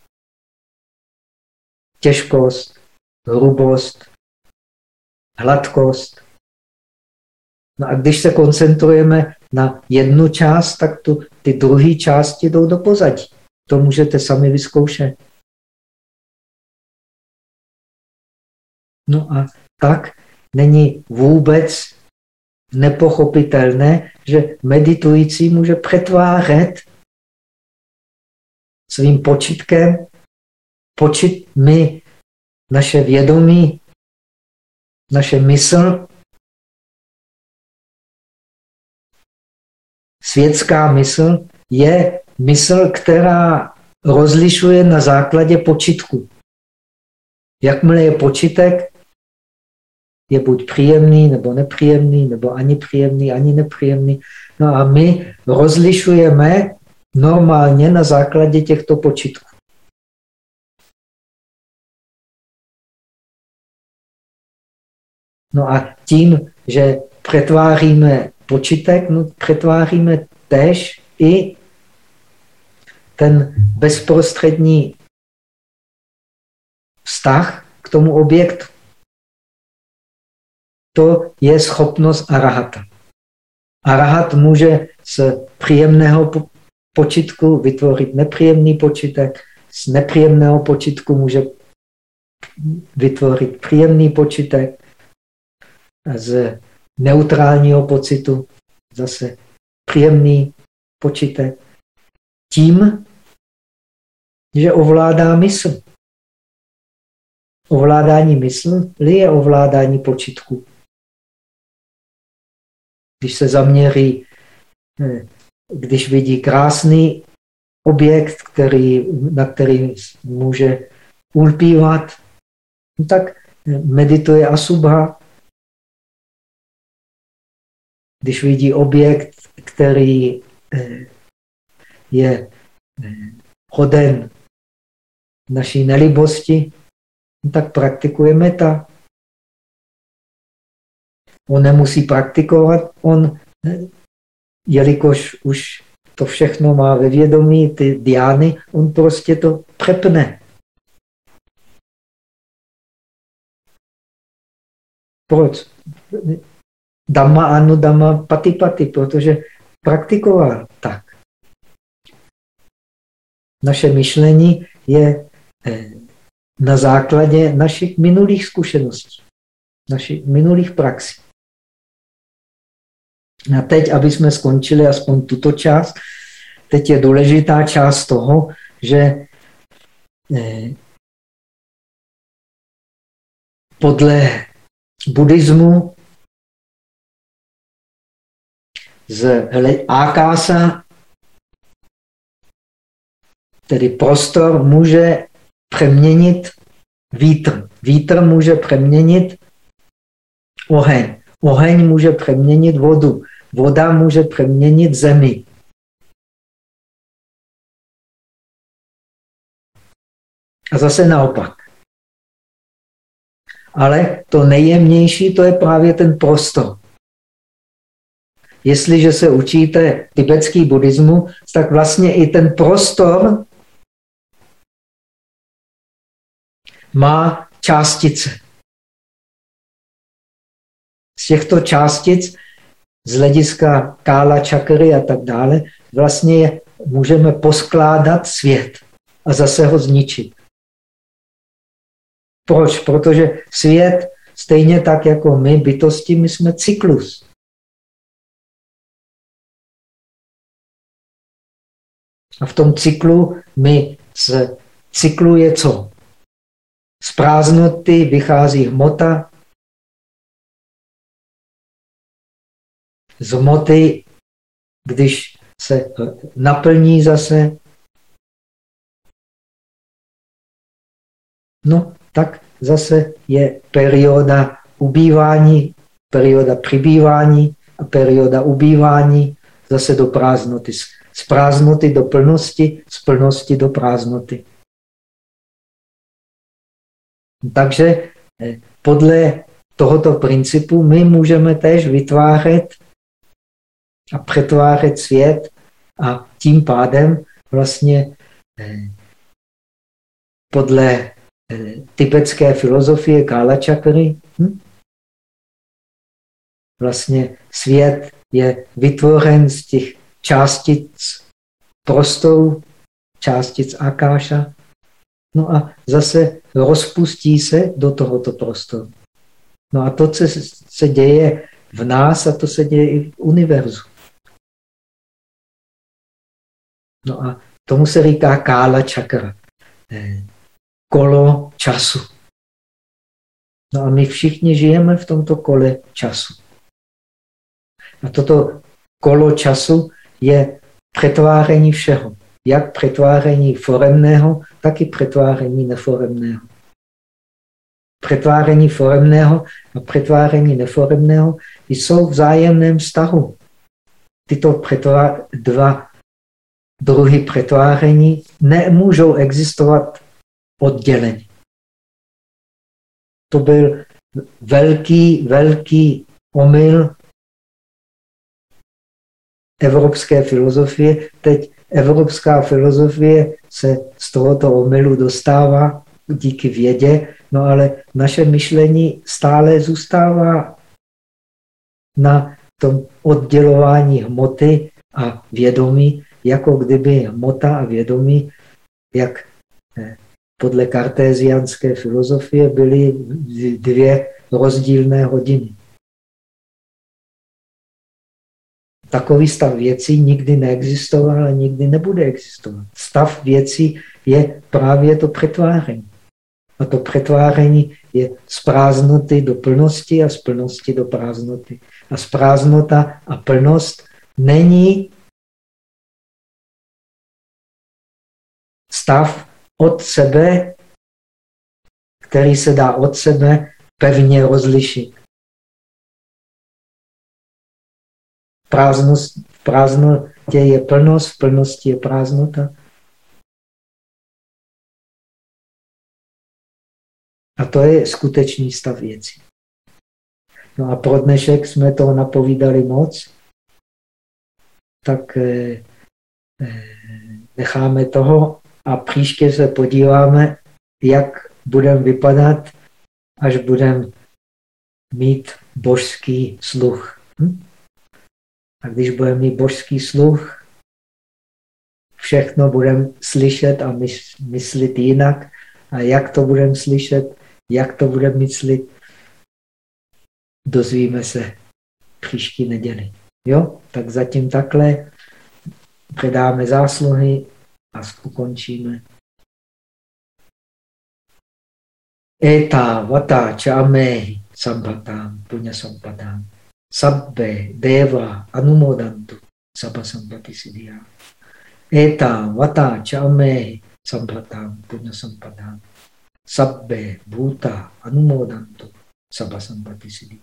těžkost, hrubost, hladkost. No a když se koncentrujeme na jednu část, tak tu, ty druhé části jdou do pozadí. To můžete sami vyzkoušet. No a tak není vůbec nepochopitelné, že meditující může přetvářet svým počitkem, počit my, naše vědomí, naše mysl, světská mysl je mysl, která rozlišuje na základě počitku. Jakmile je počitek, je buď příjemný, nebo nepříjemný, nebo ani příjemný, ani nepříjemný. No a my rozlišujeme normálně na základě těchto počitků. No a tím, že přetváříme počitek, no přetváříme tež i ten bezprostřední vztah k tomu objektu. To je schopnost arahata. Arahat může z příjemného počitku vytvořit nepříjemný počitek, z nepříjemného počitku může vytvořit příjemný počitek, z neutrálního pocitu zase příjemný počitek. Tím, že ovládá mysl. Ovládání mysli je ovládání počitku. Když se zaměří, eh, když vidí krásný objekt, který, na který může ulpívat, no tak medituje asubha. Když vidí objekt, který eh, je eh, hoden naší nelibosti, no tak praktikuje meta. On nemusí praktikovat, on, jelikož už to všechno má ve vědomí, ty diány, on prostě to přepne. Proč? Dama anu dama pati pati, protože praktikoval tak. Naše myšlení je eh, na základě našich minulých zkušeností, našich minulých praxí. A teď, aby jsme skončili aspoň tuto část, teď je důležitá část toho, že eh, podle buddhismu z ákása, tedy prostor, může přeměnit vítr. Vítr může přeměnit oheň. Oheň může přeměnit vodu. Voda může přeměnit zemi. A zase naopak. Ale to nejjemnější, to je právě ten prostor. Jestliže se učíte tibetský buddhismu, tak vlastně i ten prostor má částice. Z těchto částic z hlediska kála, čakry a tak dále, vlastně je, můžeme poskládat svět a zase ho zničit. Proč? Protože svět, stejně tak jako my, bytosti, my jsme cyklus. A v tom cyklu my z cyklu je co? Z prázdnoty vychází hmota, z hmoty, když se naplní zase, no tak zase je perioda ubývání, perioda přibývání a perioda ubývání zase do prázdnoty. Z prázdnoty do plnosti, z plnosti do prázdnoty. Takže eh, podle tohoto principu my můžeme též vytvářet a přetvářet svět a tím pádem vlastně eh, podle eh, tibetské filozofie Kala Čakry hm? vlastně svět je vytvořen z těch částic prostoru, částic Akáša, no a zase rozpustí se do tohoto prostoru. No a to, co se děje v nás, a to se děje i v univerzu. No a tomu se říká kála čakra, eh, kolo času. No a my všichni žijeme v tomto kole času. A toto kolo času je přetváření všeho. Jak přetváření foremného, tak i přetváření neforemného. Přetváření foremného a přetváření neforemného jsou v vzájemném vztahu. Tyto dva druhy přetváření nemůžou existovat odděleně. To byl velký, velký omyl evropské filozofie. Teď evropská filozofie se z tohoto omylu dostává díky vědě, no ale naše myšlení stále zůstává na tom oddělování hmoty a vědomí, jako kdyby hmota a vědomí, jak eh, podle kartéziánské filozofie, byly dvě rozdílné hodiny. Takový stav věcí nikdy neexistoval a nikdy nebude existovat. Stav věcí je právě to přetváření. A to přetváření je z prázdnoty do plnosti a z plnosti do prázdnoty. A z prázdnota a plnost není stav od sebe, který se dá od sebe pevně rozlišit. Prázdnost, v prázdnotě je plnost, v plnosti je prázdnota. A to je skutečný stav věcí. No a pro dnešek jsme toho napovídali moc, tak eh, eh, necháme toho a příště se podíváme, jak budeme vypadat, až budeme mít božský sluch. Hm? A když budeme mít božský sluch, všechno budeme slyšet a myslit jinak. A jak to budeme slyšet, jak to budeme myslit, dozvíme se příští neděli. Jo, tak zatím takhle předáme zásluhy a ukončíme. Eta vata chamehi sampatam punya sampatam sabbe deva anumodantu sabha sampati siddhya. Eta vata chamehi sampatam punya sampatam sabbe bhuta anumodantu sabha sampati siddhya.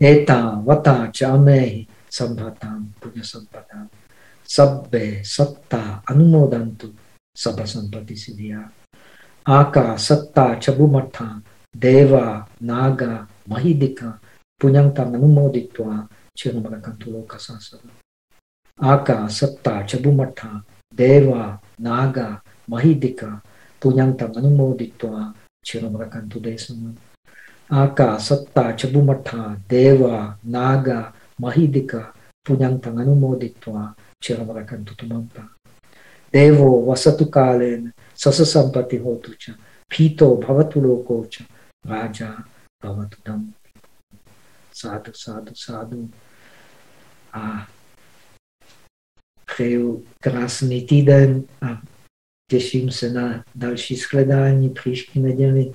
Eta vata chamehi sampatam punya sampatam sabbe satta anumodantu sabha sampati siddhya. Aka satta chabumatha deva naga mahidika punyangtam anumoditva chirnamarakantu lokasasara. Aka satta chabumatha deva naga mahidika punyangtam anumoditva chirnamarakantu desama. Aka satta chabumatha deva naga mahidika punyangtam anumoditva Chiramarakantu tumampa. Devo vasatu kalena sasa sampati hotucha. Pito bhavatu lokocha. Raja bhavatu dam. Sádu, sádu, sádu. A přeju krásný týden a těším se na další shledání příští neděli.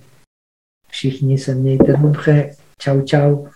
Všichni se mějte dobře. Čau, čau.